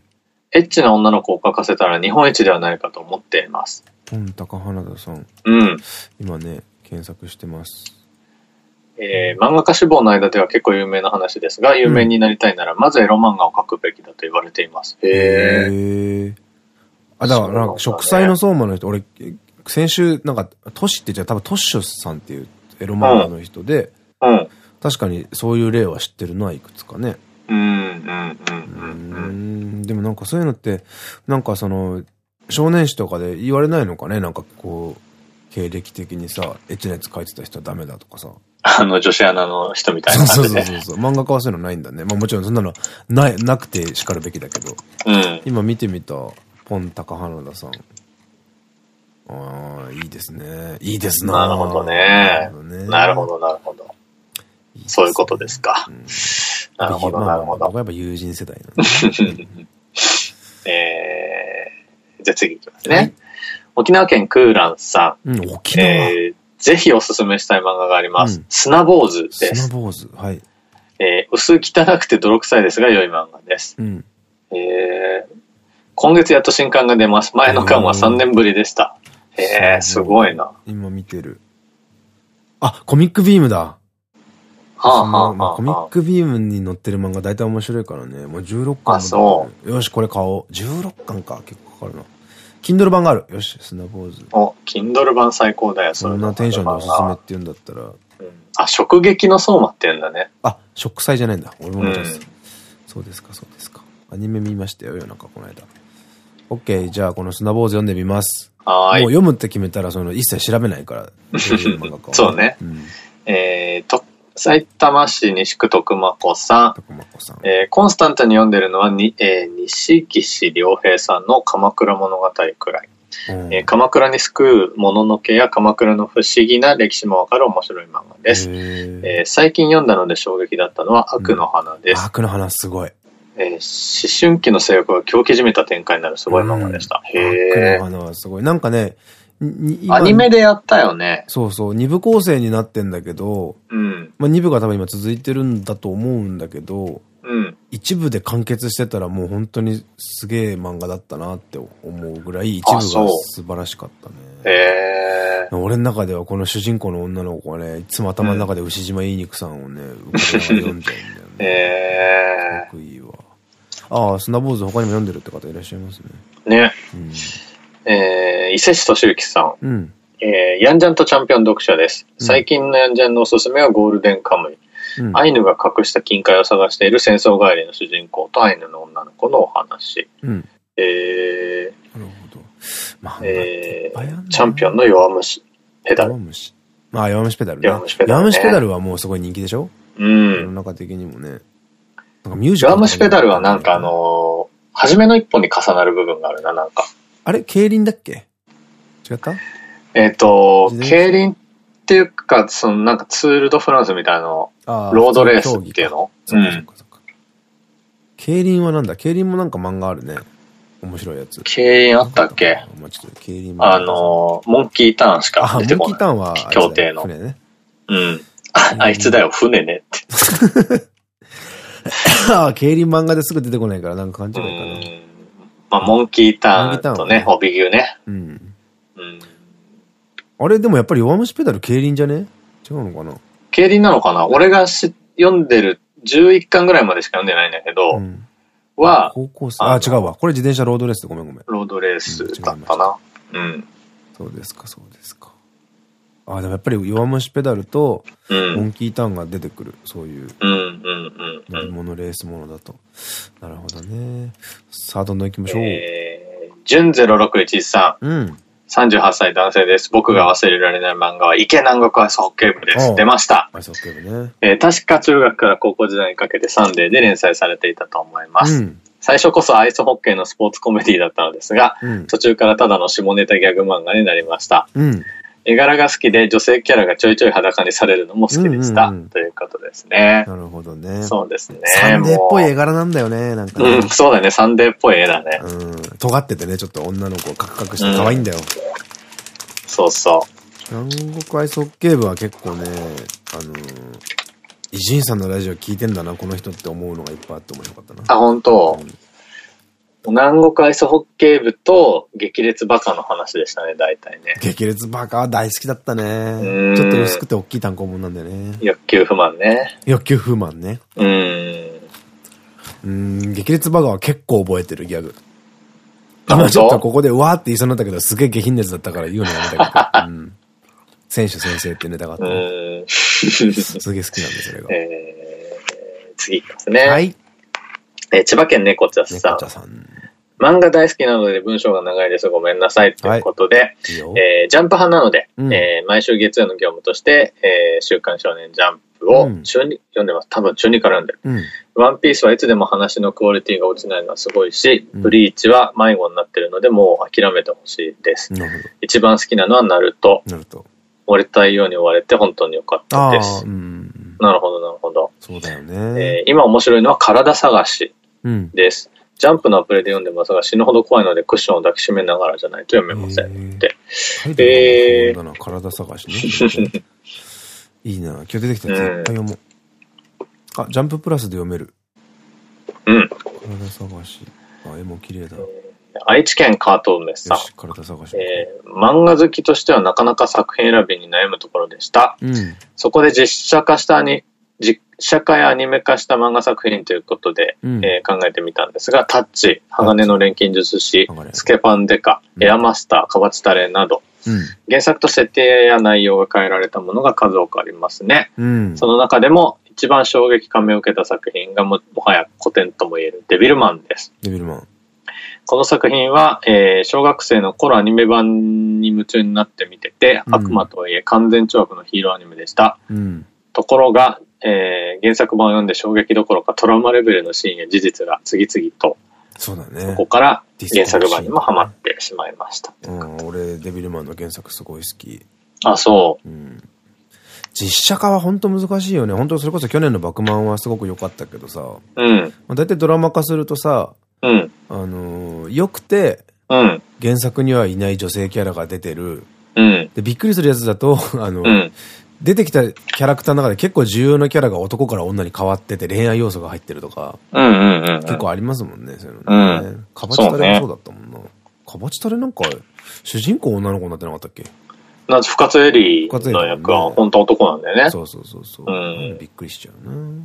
エッチな女の子を描かせたら日本一ではないかと思っています。ポン高花田さん。うん。今ね、検索してます。えー、漫画家志望の間では結構有名な話ですが、有名になりたいなら、まずエロ漫画を描くべきだと言われています。へえ。あ、だから、なんか、植栽の相馬の人、俺、先週、なんか、トシって言っちゃ多分トッシュさんっていうエロ漫画の人で、うん。確かにそういう例は知ってるのはいくつかね。うん、うん、うん、うん。でもなんかそういうのって、なんかその、少年誌とかで言われないのかね？なんかこう、経歴的にさ、エッチなやつ書いてた人はダメだとかさ。あの、女子アナの人みたいな感じで。そうそうそうそう。漫画家はそういうのないんだね。まあもちろんそんなの、ない、なくて叱るべきだけど。うん。今見てみたポン高花田さん。ああ、いいですね。いいですな。なるほどね。なるほど、なるほど。そういうことですか。なるほど、なるほど。僕はやっぱ友人世代なんで。えー、じゃあ次いきますね。沖縄県クーランさん。うん、沖縄。えぜひおすすめしたい漫画があります。砂坊主です。砂坊主。はい。えー、薄汚くて泥臭いですが良い漫画です。うん。えー、今月やっと新刊が出ます。前の巻は3年ぶりでした。へえ、すごいな。今見てる。あ、コミックビームだ。はあはあ、はあ、コミックビームに載ってる漫画大体面白いからね。もう16巻。あ、そう。よし、これ買おう。16巻か。結構かかるな。キンドル版がある。よし、砂坊主。お、キンドル版最高だよ、そんなテンションでおすすめって言うんだったら。うん、あ、食撃の相馬って言うんだね。あ、食祭じゃないんだ。俺も思います。そうですか、そうですか。アニメ見ましたよ、夜中、この間。オッケー、じゃあこの砂坊主読んでみます。はい。もう読むって決めたら、その一切調べないから。そうね。うん、えーと、埼玉市西区徳間子さん。徳間子さん。えー、コンスタントに読んでるのはに、えー、西岸良平さんの鎌倉物語くらい。うん、えー、鎌倉に救うもののけや鎌倉の不思議な歴史もわかる面白い漫画です。えー、最近読んだので衝撃だったのは悪の花です。うん、悪の花すごい。えー、思春期の性欲が狂気じめた展開になるすごい漫画でした。うん、へ悪の花はすごい。なんかね、アニメでやったよね。そうそう。二部構成になってんだけど、うん。まあ二部が多分今続いてるんだと思うんだけど、うん。一部で完結してたらもう本当にすげえ漫画だったなって思うぐらい、一部が素晴らしかったね。へえ。俺の中ではこの主人公の女の子がね、いつも頭の中で牛島いい肉さんをね、浮かべながら読んじゃうんだよね。へえ。すごくいいわ。ああ、砂坊主他にも読んでるって方いらっしゃいますね。ね。うんえー、伊勢市敏之さん。うん、えー、ヤンジャンとチャンピオン読者です。最近のヤンジャンのおすすめはゴールデンカムイ。うん、アイヌが隠した金塊を探している戦争帰りの主人公とアイヌの女の子のお話。うん、えー、なるほど。まあ、えー、チャンピオンの弱虫ペダル。弱虫。まあ、弱虫ペダルね。弱虫ペダル、ね、弱虫ペダルはもうすごい人気でしょ？うん。世の中的にもね。なんかミュージカル、弱虫ペダルはなんかあのー、初めの一本に重なる部分があるな、なんか。あれ？競輪だっけ？違った？えっと、競輪っていうか、そのなんかツールドフランスみたいなの、ロードレースっていうの？うん。競輪はなんだ？競輪もなんか漫画あるね。面白いやつ。競輪あったっけ？まあ、ちょっと競輪あの、モンキーターンしか出てこない。モンキーターンは、協定の。船ね。うん。あいつだよ、船ねって。競輪漫画ですぐ出てこないからなんか勘違いかな。まあ、モンキーターンとね、帯牛ね。うん。うん。あれ、でもやっぱり弱虫ペダル競輪じゃね？違うのかな？競輪なのかな？俺がし読んでる11巻ぐらいまでしか読んでないんだけど、うん、は、高校生、あ、違うわ。これ自転車ロードレースでごめんごめん。ロードレースだったな？うん。そうですか、そうですか。あ、でもやっぱり弱虫ペダルと、モンキーターンが出てくる。そういう。うんうんうん。乗り物レースものだと。なるほどね。さあ、どんどん行きましょう。えー、純0613。うん。38歳男性です。僕が忘れられない漫画は池南国アイスホッケー部です。出ました。アイスホッケー部ね。えー、確か中学から高校時代にかけてサンデーで連載されていたと思います。うん、最初こそアイスホッケーのスポーツコメディだったのですが、うん、途中からただの下ネタギャグ漫画になりました。うん絵柄が好きで女性キャラがちょいちょい裸にされるのも好きでした。ということですね。なるほどね。そうですね。サンデーっぽい絵柄なんだよね、なんか、ね、うん、そうだね。サンデーっぽい絵だね。うん。尖っててね、ちょっと女の子カクカクして可愛いんだよ。うん、そうそう。南国アイスホッケー部は結構ね、あのー、伊集院さんのラジオ聞いてんだな、この人って思うのがいっぱいあって面白かったな。あ、本当、うん南国アイスホッケー部と激烈バカの話でしたね、大体ね。激烈バカは大好きだったね。ちょっと薄くて大きい単行本なんだよね。欲求不満ね。欲求不満ね。うん。うん、激烈バカは結構覚えてるギャグ。今ちょっとここでわーって言いそうになったけど、すげえ下品なやつだったから言うのやめたけど。うん。選手先生ってネタがあった。すげえ好きなんで、それが。えー、次いきますね。はい。えー、千葉県猫茶さん。さん漫画大好きなので文章が長いですごめんなさいということで、はい、えー、ジャンプ派なので、うん、えー、毎週月曜の業務として、えー、週刊少年ジャンプを中に、読んでます。多分中2から読んでる。うん、ワンピースはいつでも話のクオリティが落ちないのはすごいし、うん、ブリーチは迷子になってるのでもう諦めてほしいです。一番好きなのはナルト。ナルト。終わりたいように終われて本当に良かったです。なるほど、なるほど。そうだよね。えー、今面白いのは体探しです。うんジャンプのアプリで読んでますが死ぬほど怖いのでクッションを抱きしめながらじゃないと読めませんって。えー、体探しね。いいな今日出てきたやついっぱい読もう。あ、ジャンププラスで読める。うん。体探し。あ、絵も綺麗だ。愛知県カートメスさん。体探し。えー、漫画好きとしてはなかなか作品選びに悩むところでした。うん、そこで実写化したに実写化やアニメ化した漫画作品ということで、うん、えー、考えてみたんですが、タッチ、鋼の錬金術師、スケパンデカ、うん、エアマスター、カバチタレなど、うん、原作と設定や内容が変えられたものが数多くありますね。その中でも一番衝撃感銘を受けた作品がももはや古典ともいえるデビルマンです。デビルマン。この作品は、えー、小学生の頃アニメ版に夢中になって見てて、悪魔とはいえ完全懲悪のヒーローアニメでした。ところが、えー、原作版を読んで衝撃どころかトラウマレベルのシーンや事実が次々とそうだね。そこから原作版にもハマってしまいました。うん、俺、デビルマンの原作すごい好き。あ、そう。うん。実写化は本当難しいよね。本当それこそ去年のバクマンはすごく良かったけどさ。うん。だいたいドラマ化するとさ、うん。あのー、良くて、うん。原作にはいない女性キャラが出てる。うん。で、びっくりするやつだと、あの、うん、出てきたキャラクターの中で結構重要なキャラが男から女に変わってて恋愛要素が入ってるとか。うんうんうん、結構ありますもんね、そういうのね。うん、カバチタレもそうだったもんな。ね、カバチタレなんか、主人公女の子になってなかったっけ？なん深津絵里の役は本当男なんだよね。そうそうそうそう。うん、びっくりしちゃうな。うん。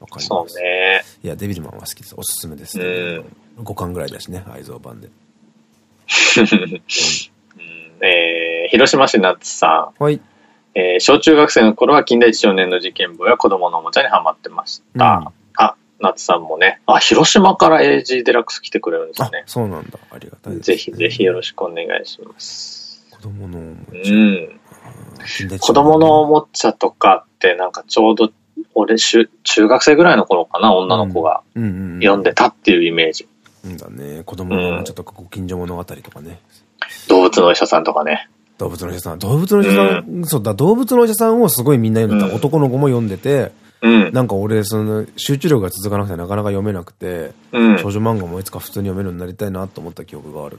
わ、かります。そうね。いや、デビルマンは好きです。おすすめです、ね。うん。5巻ぐらいだしね、愛蔵版で。えー、広島市夏さん。はい。えー、小中学生の頃は近代一少年の事件簿や子供のおもちゃにハマってました。うん、あ、夏さんもね。あ、広島から AG デラックス来てくれるんですね。そうなんだ。ありがたいです、ね、ぜひぜひよろしくお願いします。子供のおもちゃ。うん。子供のおもちゃとかってなんかちょうど俺中学生ぐらいの頃かな、女の子が読んでたっていうイメージ。うんだね。子供のおもちゃとかご近所物語とかね。動物のお医者さんとかね。動物のお医者さん。動物のお医者さん、うん、そうだ、動物のお医者さんをすごいみんな読んでた。うん、男の子も読んでて、うん、なんか俺、その、集中力が続かなくてなかなか読めなくて、うん、少女漫画もいつか普通に読めるようになりたいなと思った記憶がある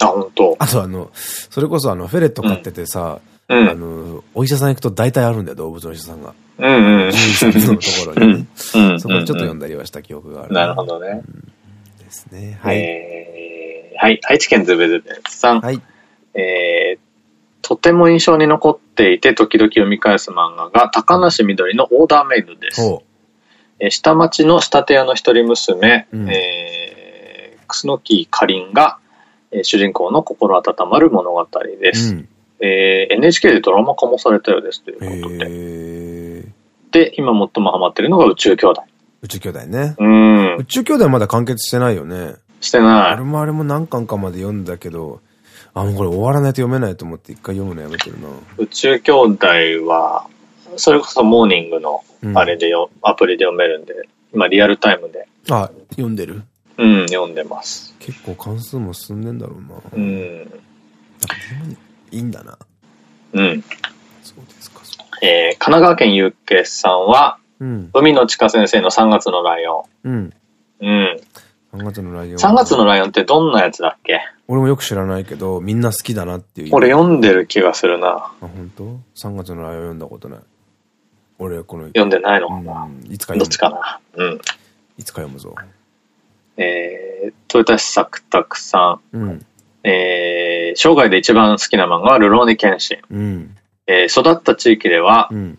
な。あ、本当？あとあの、それこそあの、フェレット飼っててさ、うん、あの、お医者さん行くと大体あるんだよ、動物のお医者さんが。うんうん。獣のところにね。そこでちょっと読んだりはした記憶がある。なるほどね。ですね。はい。えー、はい。愛知県ズベズベさん。はい。えー、とても印象に残っていて時々読み返す漫画が高梨みどりのオーダーメイドです。え下町の仕立て屋の一人娘、うん、えー、楠木かりんが、えー、主人公の心温まる物語です。うん、えー、NHK でドラマ化もされたようですということで。で、今最もハマってるのが宇宙兄弟。宇宙兄弟ね。うん。宇宙兄弟はまだ完結してないよね。してない。あれもあれも何巻かまで読んだけど、あ、もうこれ終わらないと読めないと思って一回読むのやめてるな。宇宙兄弟は、それこそモーニングのあれでよ、うん、アプリで読めるんで、今リアルタイムで。あ、読んでる？うん、読んでます。結構関数も進んでんだろうな。うん。いいんだな。うん。そうですか。えー、神奈川県ゆっけさんは、うん、海の地下先生の3月のライオン。うん。うん。3月のライオン。3月のライオンってどんなやつだっけ？俺もよく知らないけど、みんな好きだなっていう。俺読んでる気がするな。あ、本当 ?3 月のライオン読んだことない。俺この。読んでないのかな、うん、いつか読む。どっちかな。うん。いつか読むぞ。えー、豊田市作拓さん。うん。えー、生涯で一番好きな漫画はルローニケンシン。うん。えー、育った地域では、うん、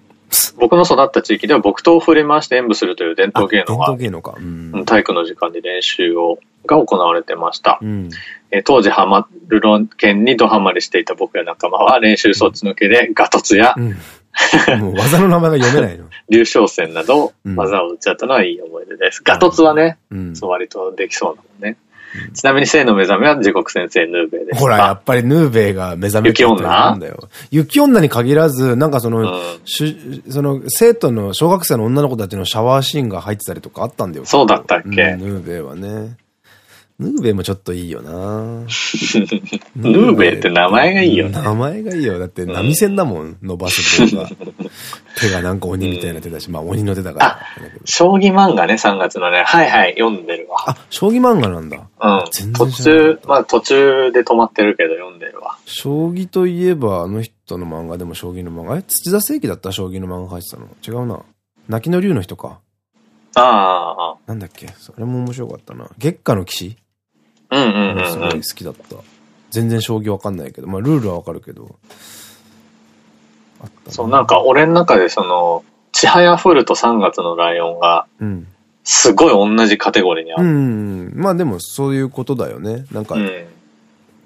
僕の育った地域では木刀を振り回して演舞するという伝統芸能が、能か。うん、体育の時間で練習を、が行われてました。うん、え当時ハマ、ルロン県にドハマりしていた僕や仲間は練習そっちのけでガトツや、うん、もう技の名前が読めないの。流昇戦など技を打ち合ったのはいい思い出です。ガトツはね、そう割とできそうなもんね。ちなみに生の目覚めは地獄先生ヌーベイです。ほら、やっぱりヌーベイが目覚め雪女だよ。雪女に限らず、なんかその、うん、その、生徒の、小学生の女の子たちのシャワーシーンが入ってたりとかあったんだよ。そうだったっけ、うん、ヌーベイはね。ヌーベイもちょっといいよな ヌーベイって名前がいいよね。名前がいいよ。だって波線だもん、伸ばす方が。手がなんか鬼みたいな手だし、まあ鬼の手だから。あ、将棋漫画ね、3月のね。はいはい、読んでるわ。あ、将棋漫画なんだ。うん。途中、まあ途中で止まってるけど読んでるわ。将棋といえば、あの人の漫画でも将棋の漫画。え土田聖輝だった？将棋の漫画描いてたの違うな。泣きの竜の人か。ああ。なんだっけ？それも面白かったな。月下の騎士？すごい好きだった。全然将棋わかんないけど、まあルールはわかるけど。そう、なんか俺の中でその、ちはやふると3月のライオンが、すごい同じカテゴリーにある。うん。まあでもそういうことだよね。なんか、うん、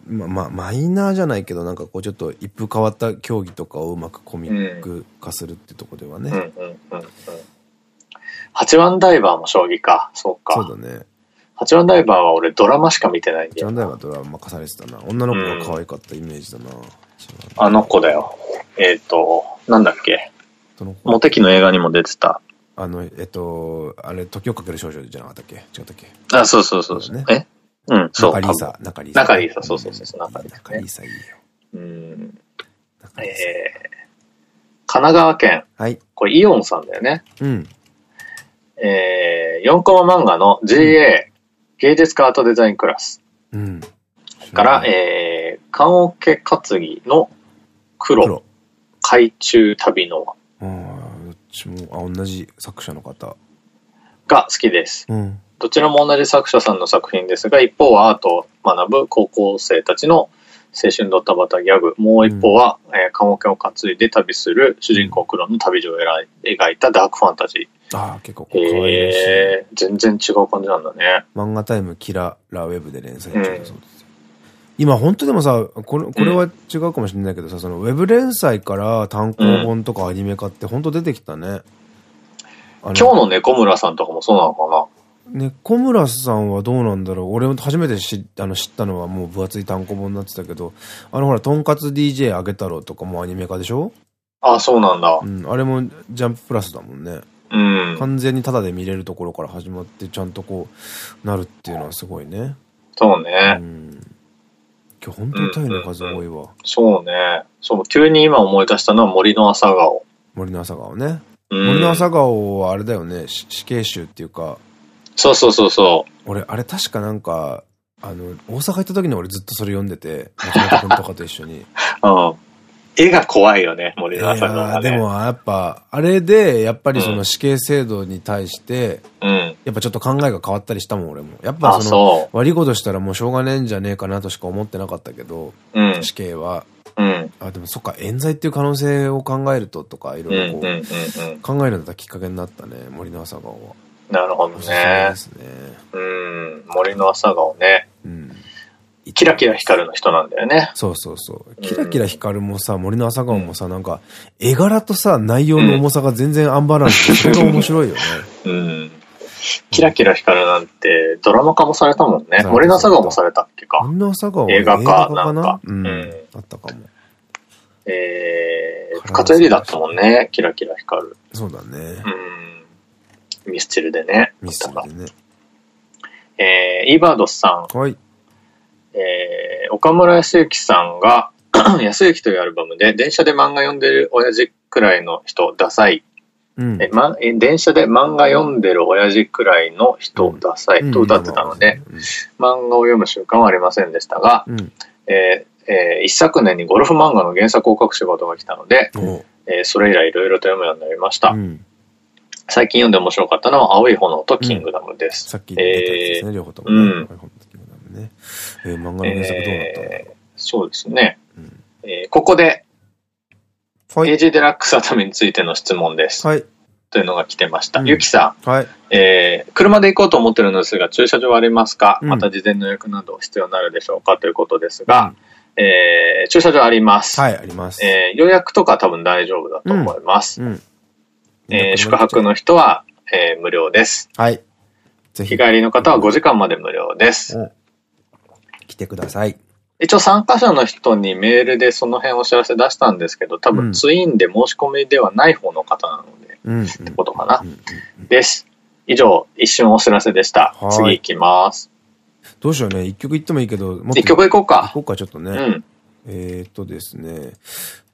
まあまあ、マイナーじゃないけど、なんかこうちょっと一風変わった競技とかをうまくコミック化するってところではね。八番ダイバーも将棋か。そうか。そうだね。八番ダイバーは俺ドラマしか見てないんで。八番ダイバードラマ化されてたな。女の子が可愛かったイメージだな。うん、あの子だよ。えっ、ー、と、なんだっけ？モテキの映画にも出てた。あの、えっと、あれ、時をかける少女じゃなかったっけ？違ったっけ？あ、そうそうそうそう。ね、え？うん、そう。中リーサ、中リーサ。中リーサ、そうそうそう、中リーサ。中リーサいいよ。うん。えー、神奈川県。はい。これイオンさんだよね。うん。えー、4コマ漫画の GA、芸術家アートデザインクラス。うん。から、えー、棺桶担ぎの黒。海中旅の輪。ああ、どっちも、あ、同じ作者の方。が好きです。うん。どちらも同じ作者さんの作品ですが、一方はアートを学ぶ高校生たちの青春ドタバタギャグ。もう一方は、うん、えー、棺桶を担いで旅する主人公黒の旅路を描いたダークファンタジー。ああ、結構可愛いし。えー、全然違う感じなんだね。漫画タイムキララウェブで連載中だそうです。うん、今本当でもさ、これ、これは違うかもしれないけどさ、うん、そのウェブ連載から単行本とかアニメ化って本当出てきたね。今日の猫村さんとかもそうなのかな猫村さんはどうなんだろう俺も初めて知あの知ったのはもう分厚い単行本になってたけど、あのほら、とんかつ DJ あげ太郎とかもアニメ化でしょ？ああ、そうなんだ。うん、あれもジャンププラスだもんね。うん。完全にタダで見れるところから始まって、ちゃんとこう、なるっていうのはすごいね。そうね。うん。今日本当にタイの数多いわ。そうね。そう、急に今思い出したのは森の朝顔。森の朝顔ね。森の朝顔はあれだよね、死刑囚っていうか。そうそうそうそう。俺、あれ確かなんか、あの、大阪行った時に俺ずっとそれ読んでて、松本君とかと一緒に。うん。絵が怖いよね、森の朝顔、ね、でもやっぱ、あれで、やっぱりその死刑制度に対して、うん。やっぱちょっと考えが変わったりしたもん、俺も。やっぱその、悪いことしたらもうしょうがねえんじゃねえかなとしか思ってなかったけど、うん、死刑は。うん。あ、でもそっか、冤罪っていう可能性を考えるととか、いろいろこう、考えるんだったきっかけになったね、森の朝顔は。なるほどね。ですね。うん、森の朝顔ね。うん。キラキラ光るの人なんだよね。そうそうそう。キラキラ光るもさ、森の朝顔もさ、なんか、絵柄とさ、内容の重さが全然アンバランスで、それが面白いよね。うん。キラキラ光るなんて、ドラマ化もされたもんね。森の朝顔もされたっけか。森の朝顔映画化な？んか。うん。あったかも。えー、深津絵里だったもんね。キラキラ光る。そうだね。うん。ミスチルでね。ミスチルでね。えー、イーバードスさん。はい。えー、岡村康之さんが、康之というアルバムで、電車で漫画読んでる親父くらいの人、ダサい。うん、えま、電車で漫画読んでる親父くらいの人、ダサいと歌ってたので、漫画を読む習慣はありませんでしたが、うん、えー、えー、一昨年にゴルフ漫画の原作を書く仕事が来たので、えー、それ以来いろいろと読むようになりました。うん最近読んで面白かったのは、青い炎とキングダムです。うん、さっき言ったですね、両方とも、ね。うん。ね。えー、漫画の原作どうなったんだろう、えー、そうですね。うん、えー、ここで、はい、AG デラックス熱海についての質問です。はい。というのが来てました。うん、ゆきさん。はい。えー、車で行こうと思ってるのですが、駐車場はありますか、うん、また事前の予約など必要になるでしょうか？ということですが、うん、えー、駐車場あります。はい、あります。えー、予約とか多分大丈夫だと思います。うん。えー、宿泊の人は、えー、無料です。はい。ぜひ。日帰りの方は5時間まで無料です。来てください。一応参加者の人にメールでその辺お知らせ出したんですけど、多分ツインで申し込みではない方の方なので、うん、ってことかな。です。以上、一瞬お知らせでした。次行きます。どうしようね。一曲行ってもいいけど、一曲行こうか。行こうか、ちょっとね。うん、えっとですね。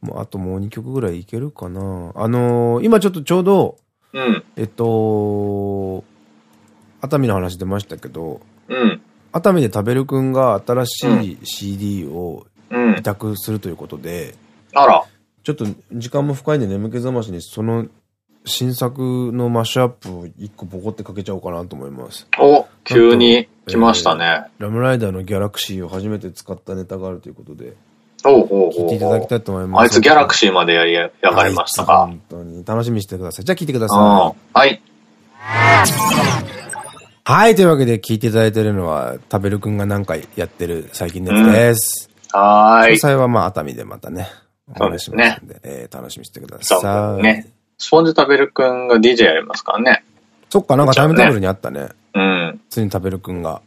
もうあともう2曲ぐらいいけるかな。あのー、今ちょっとちょうど、うん、えっと、熱海の話出ましたけど、うん、熱海で食べるくんが新しい CD を委託するということで、うん、あら。ちょっと時間も深いんで眠気覚ましにその新作のマッシュアップを一個ボコってかけちゃおうかなと思います。お、急に来ましたね、えー、ラムライダーのギャラクシーを初めて使ったネタがあるということで。聞いていただきたいと思います。あいつギャラクシーまでやりやがりましたか。本当に。楽しみにしてください。じゃあ聞いてください。はい。はい。というわけで聞いていただいているのは、食べるくんが何回やってる最近のやつです。うん、はい。詳細はまあ熱海でまたね。そうですね。えー、楽しみにしてください。ね。スポンジ食べるくんが DJ やりますからね。そっか、なんかタイムテーブルにあったね。うん。普通に食べるくんが。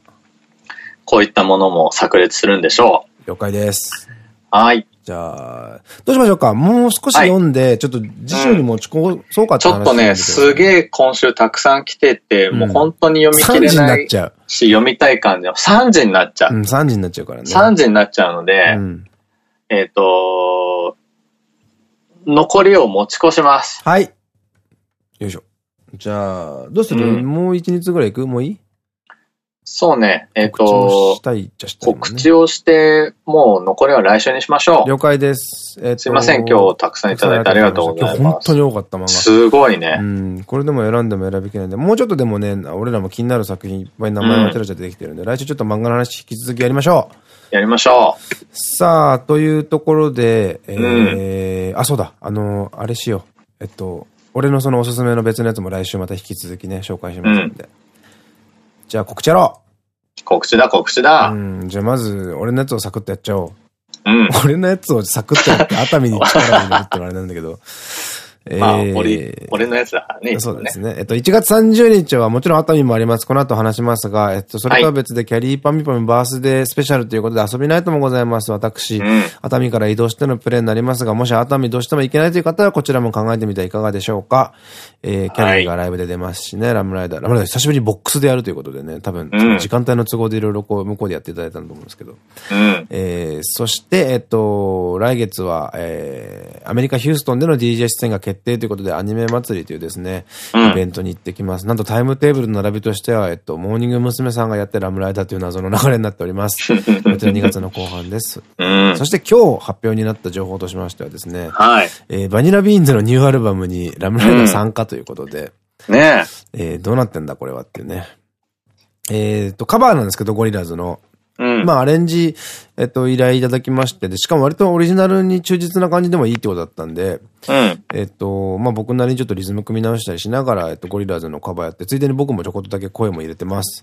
こういったものも炸裂するんでしょう。了解です。はい。じゃあ、どうしましょうか？もう少し読んで、ちょっと次週に持ち越そうかって話、うん、ちょっとね、すげえ今週たくさん来てて、うん、もう本当に読み切れないし、読みたい感じ。3時になっちゃう。うん、3時になっちゃうからね。3時になっちゃうので、うん、えっと、残りを持ち越します。はい。よいしょ。じゃあ、どうする、もう1日ぐらい行く？もういい？そうね。えっ、ー、と、告知をして、もう残りは来週にしましょう。了解です。えー、すいません、今日たくさんいただいてありがとうございます。本当に多かった漫画。すごいね。うん。これでも選んでも選びきれないんで、もうちょっとでもね、俺らも気になる作品いっぱい名前がテラちゃってできてるんで、うん、来週ちょっと漫画の話引き続きやりましょう。やりましょう。さあ、というところで、えー、うん、あ、そうだ、あの、あれしよう。えっと、俺のそのおすすめの別のやつも来週また引き続きね、紹介しますんで。うん、じゃあ告知やろう告知だ、告知だ。うん、じゃあまず、俺のやつをサクッとやっちゃおう。うん。俺のやつをサクッとやって、熱海に力を入れるってあれなんだけど。まあ、俺、俺のやつだからね。そうですね。えっと、1月30日はもちろん熱海もあります。この後話しますが、えっと、それとは別でキャリーパミパミバースデースペシャルということで遊びナイトもございます。私、熱海から移動してのプレイになりますが、もし熱海どうしても行けないという方はこちらも考えてみてはいかがでしょうか。えー、キャリーがライブで出ますしね、ラムライダー。ラムライダー久しぶりにボックスでやるということでね、多分、時間帯の都合でいろいろこう、向こうでやっていただいたんだと思うんですけど。うん、えー、そして、えっと、来月は、えー、アメリカ・ヒューストンでの DJ 出演が決定ということで、アニメ祭りというですね、イベントに行ってきます。なんとタイムテーブルの並びとしては、えっと、モーニング娘。さんがやってラムライダーという謎の流れになっております。こちら2月の後半です。うん、そして今日発表になった情報としましてはですね、はい。えー、バニラビーンズのニューアルバムにラムライダー参加ということで、うん、ねえ。えー、どうなってんだこれはっていうね。えっと、カバーなんですけど、ゴリラズの。うん、まあ、アレンジ、えっと、依頼いただきまして、で、しかも割とオリジナルに忠実な感じでもいいってことだったんで、うん、えっと、まあ、僕なりにちょっとリズム組み直したりしながら、えっと、ゴリラーズのカバーやって、ついでに僕もちょこっとだけ声も入れてます。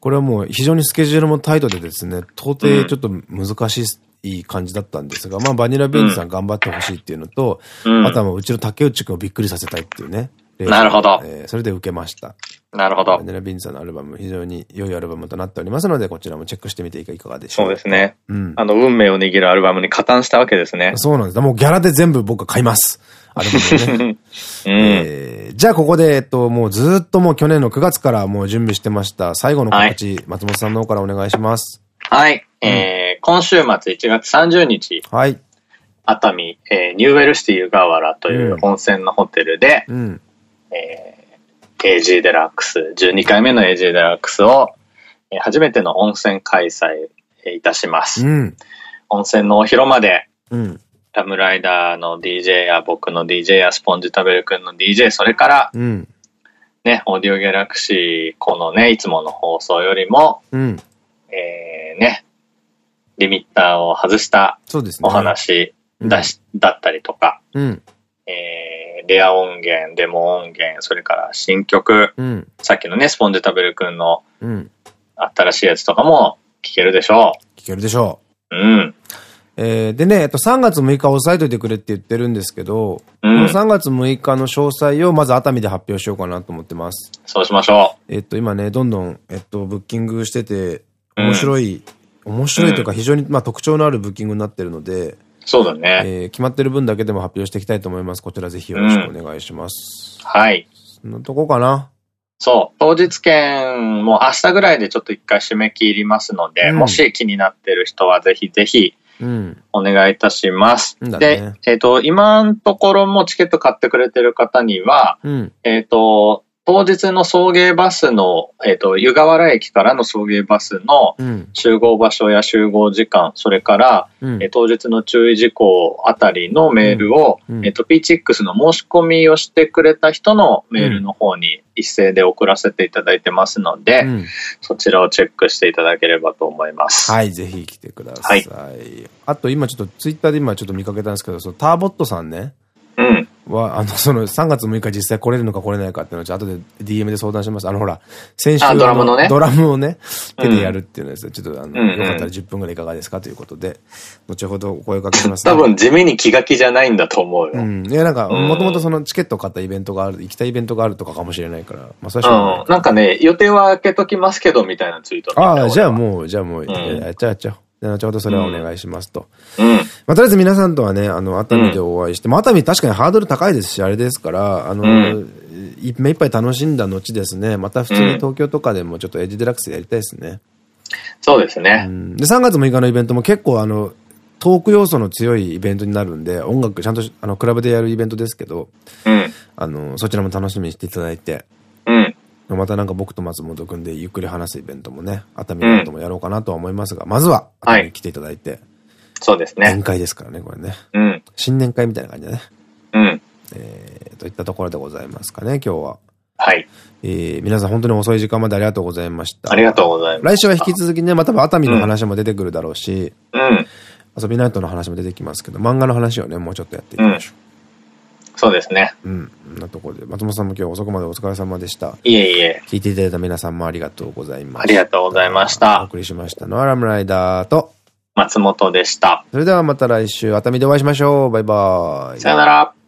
これはもう非常にスケジュールもタイトでですね、到底ちょっと難しい感じだったんですが、まあ、バニラビーンズさん頑張ってほしいっていうのと、うん、あとはもううちの竹内くんをびっくりさせたいっていうね。なるほど。えー、それで受けました。なるほど。ネラ・ビンさんのアルバム、非常に良いアルバムとなっておりますので、こちらもチェックしてみていかがでしょうそうですね。うん。あの、運命を握るアルバムに加担したわけですね。そうなんです。もうギャラで全部僕は買います。アルバムね。うん、えー、じゃあここで、えっと、もうずっともう去年の9月からもう準備してました最後の告知、はい、松本さんの方からお願いします。はい。うん、えー、今週末1月30日。はい。熱海、えー、ニューウェルシティ湯河原という温泉のホテルで、うん、えー AG デラックス、12回目の AG デラックスを、えー、初めての温泉開催いたします。うん、温泉の大広間で、うん、ラムライダーの DJ や僕の DJ やスポンジ食べるくんの DJ、それから、うん、ね、オーディオギャラクシー、このね、いつもの放送よりも、うん、えー、ね、リミッターを外したお話だだったりとか、うん、えー、レア音源、デモ音源、それから新曲、うん、さっきのね、スポンジ食べるくんの、新しいやつとかも聞けるでしょう。聞けるでしょう。うん。えー、でね、えっと、3月6日押さえといてくれって言ってるんですけど、うん、この3月6日の詳細をまず熱海で発表しようかなと思ってます。そうしましょう。えっと、今ね、どんどん、えっと、ブッキングしてて、面白い、うん、面白いというか非常に、まあ、特徴のあるブッキングになってるので、そうだね。えー、決まってる分だけでも発表していきたいと思います。こちらぜひよろしくお願いします。うん、はい。そんなとこかな？そう。当日券も明日ぐらいでちょっと一回締め切りますので、うん、もし気になってる人はぜひぜひ、お願いいたします。うん、で、えっ、ー、と、今のところもチケット買ってくれてる方には、うん、えっと、当日の送迎バスの、えっ、ー、と、湯河原駅からの送迎バスの集合場所や集合時間、それから、うん、えー、当日の注意事項あたりのメールを、うん、えっ、ー、と、PCX の申し込みをしてくれた人のメールの方に一斉で送らせていただいてますので、うん、そちらをチェックしていただければと思います。はい、ぜひ来てください。はい、あと今ちょっとツイッターで今ちょっと見かけたんですけど、そのターボットさんね。うん。は、あの、その3月6日実際来れるのか来れないかっていうのをちょっと後で DM で相談します。あのほら、先週ドラムのね。ドラムをね、手でやるっていうのですちょっとあの、よかったら10分ぐらいいかがですかということで、後ほどお声かけします。多分地味に気が気じゃないんだと思うよ。うん。いやなんか、もともとそのチケットを買ったイベントがある、行きたいイベントがあるとかかもしれないから、まあそれはうん。なんかね、予定は開けときますけどみたいなツイートああ、じゃあもう、じゃあもう、やっちゃうやっちゃう。で、後ほどそれはお願いしますと。うん。まあ、とりあえず皆さんとはね、あの、熱海でお会いして、まあ、熱海確かにハードル高いですし、あれですから、あの、目いっぱい楽しんだ後ですね、また普通に東京とかでもちょっとエッジデラックスやりたいですね。そうですね。で、3月6日のイベントも結構あの、トーク要素の強いイベントになるんで、音楽ちゃんとあの、クラブでやるイベントですけど、うん。あの、そちらも楽しみにしていただいて、うん。またなんか僕と松本くんでゆっくり話すイベントもね、熱海のこともやろうかなとは思いますが、まずは、熱海に来ていただいて、はい、そうですね。年会ですからね、これね。うん。新年会みたいな感じだね。うん。えー、といったところでございますかね、今日は。はい。えー、皆さん本当に遅い時間までありがとうございました。ありがとうございます。来週は引き続きね、また熱海の話も出てくるだろうし、うん。遊びナイトの話も出てきますけど、漫画の話をね、もうちょっとやっていきましょう。うん、そうですね。うん。なところで、松本さんも今日遅くまでお疲れ様でした。いえいえ。聞いていただいた皆さんもありがとうございました。ありがとうございました。お送りしましたのはラムライダーと、松本でした。それではまた来週、熱海でお会いしましょう。バイバイ。さよなら。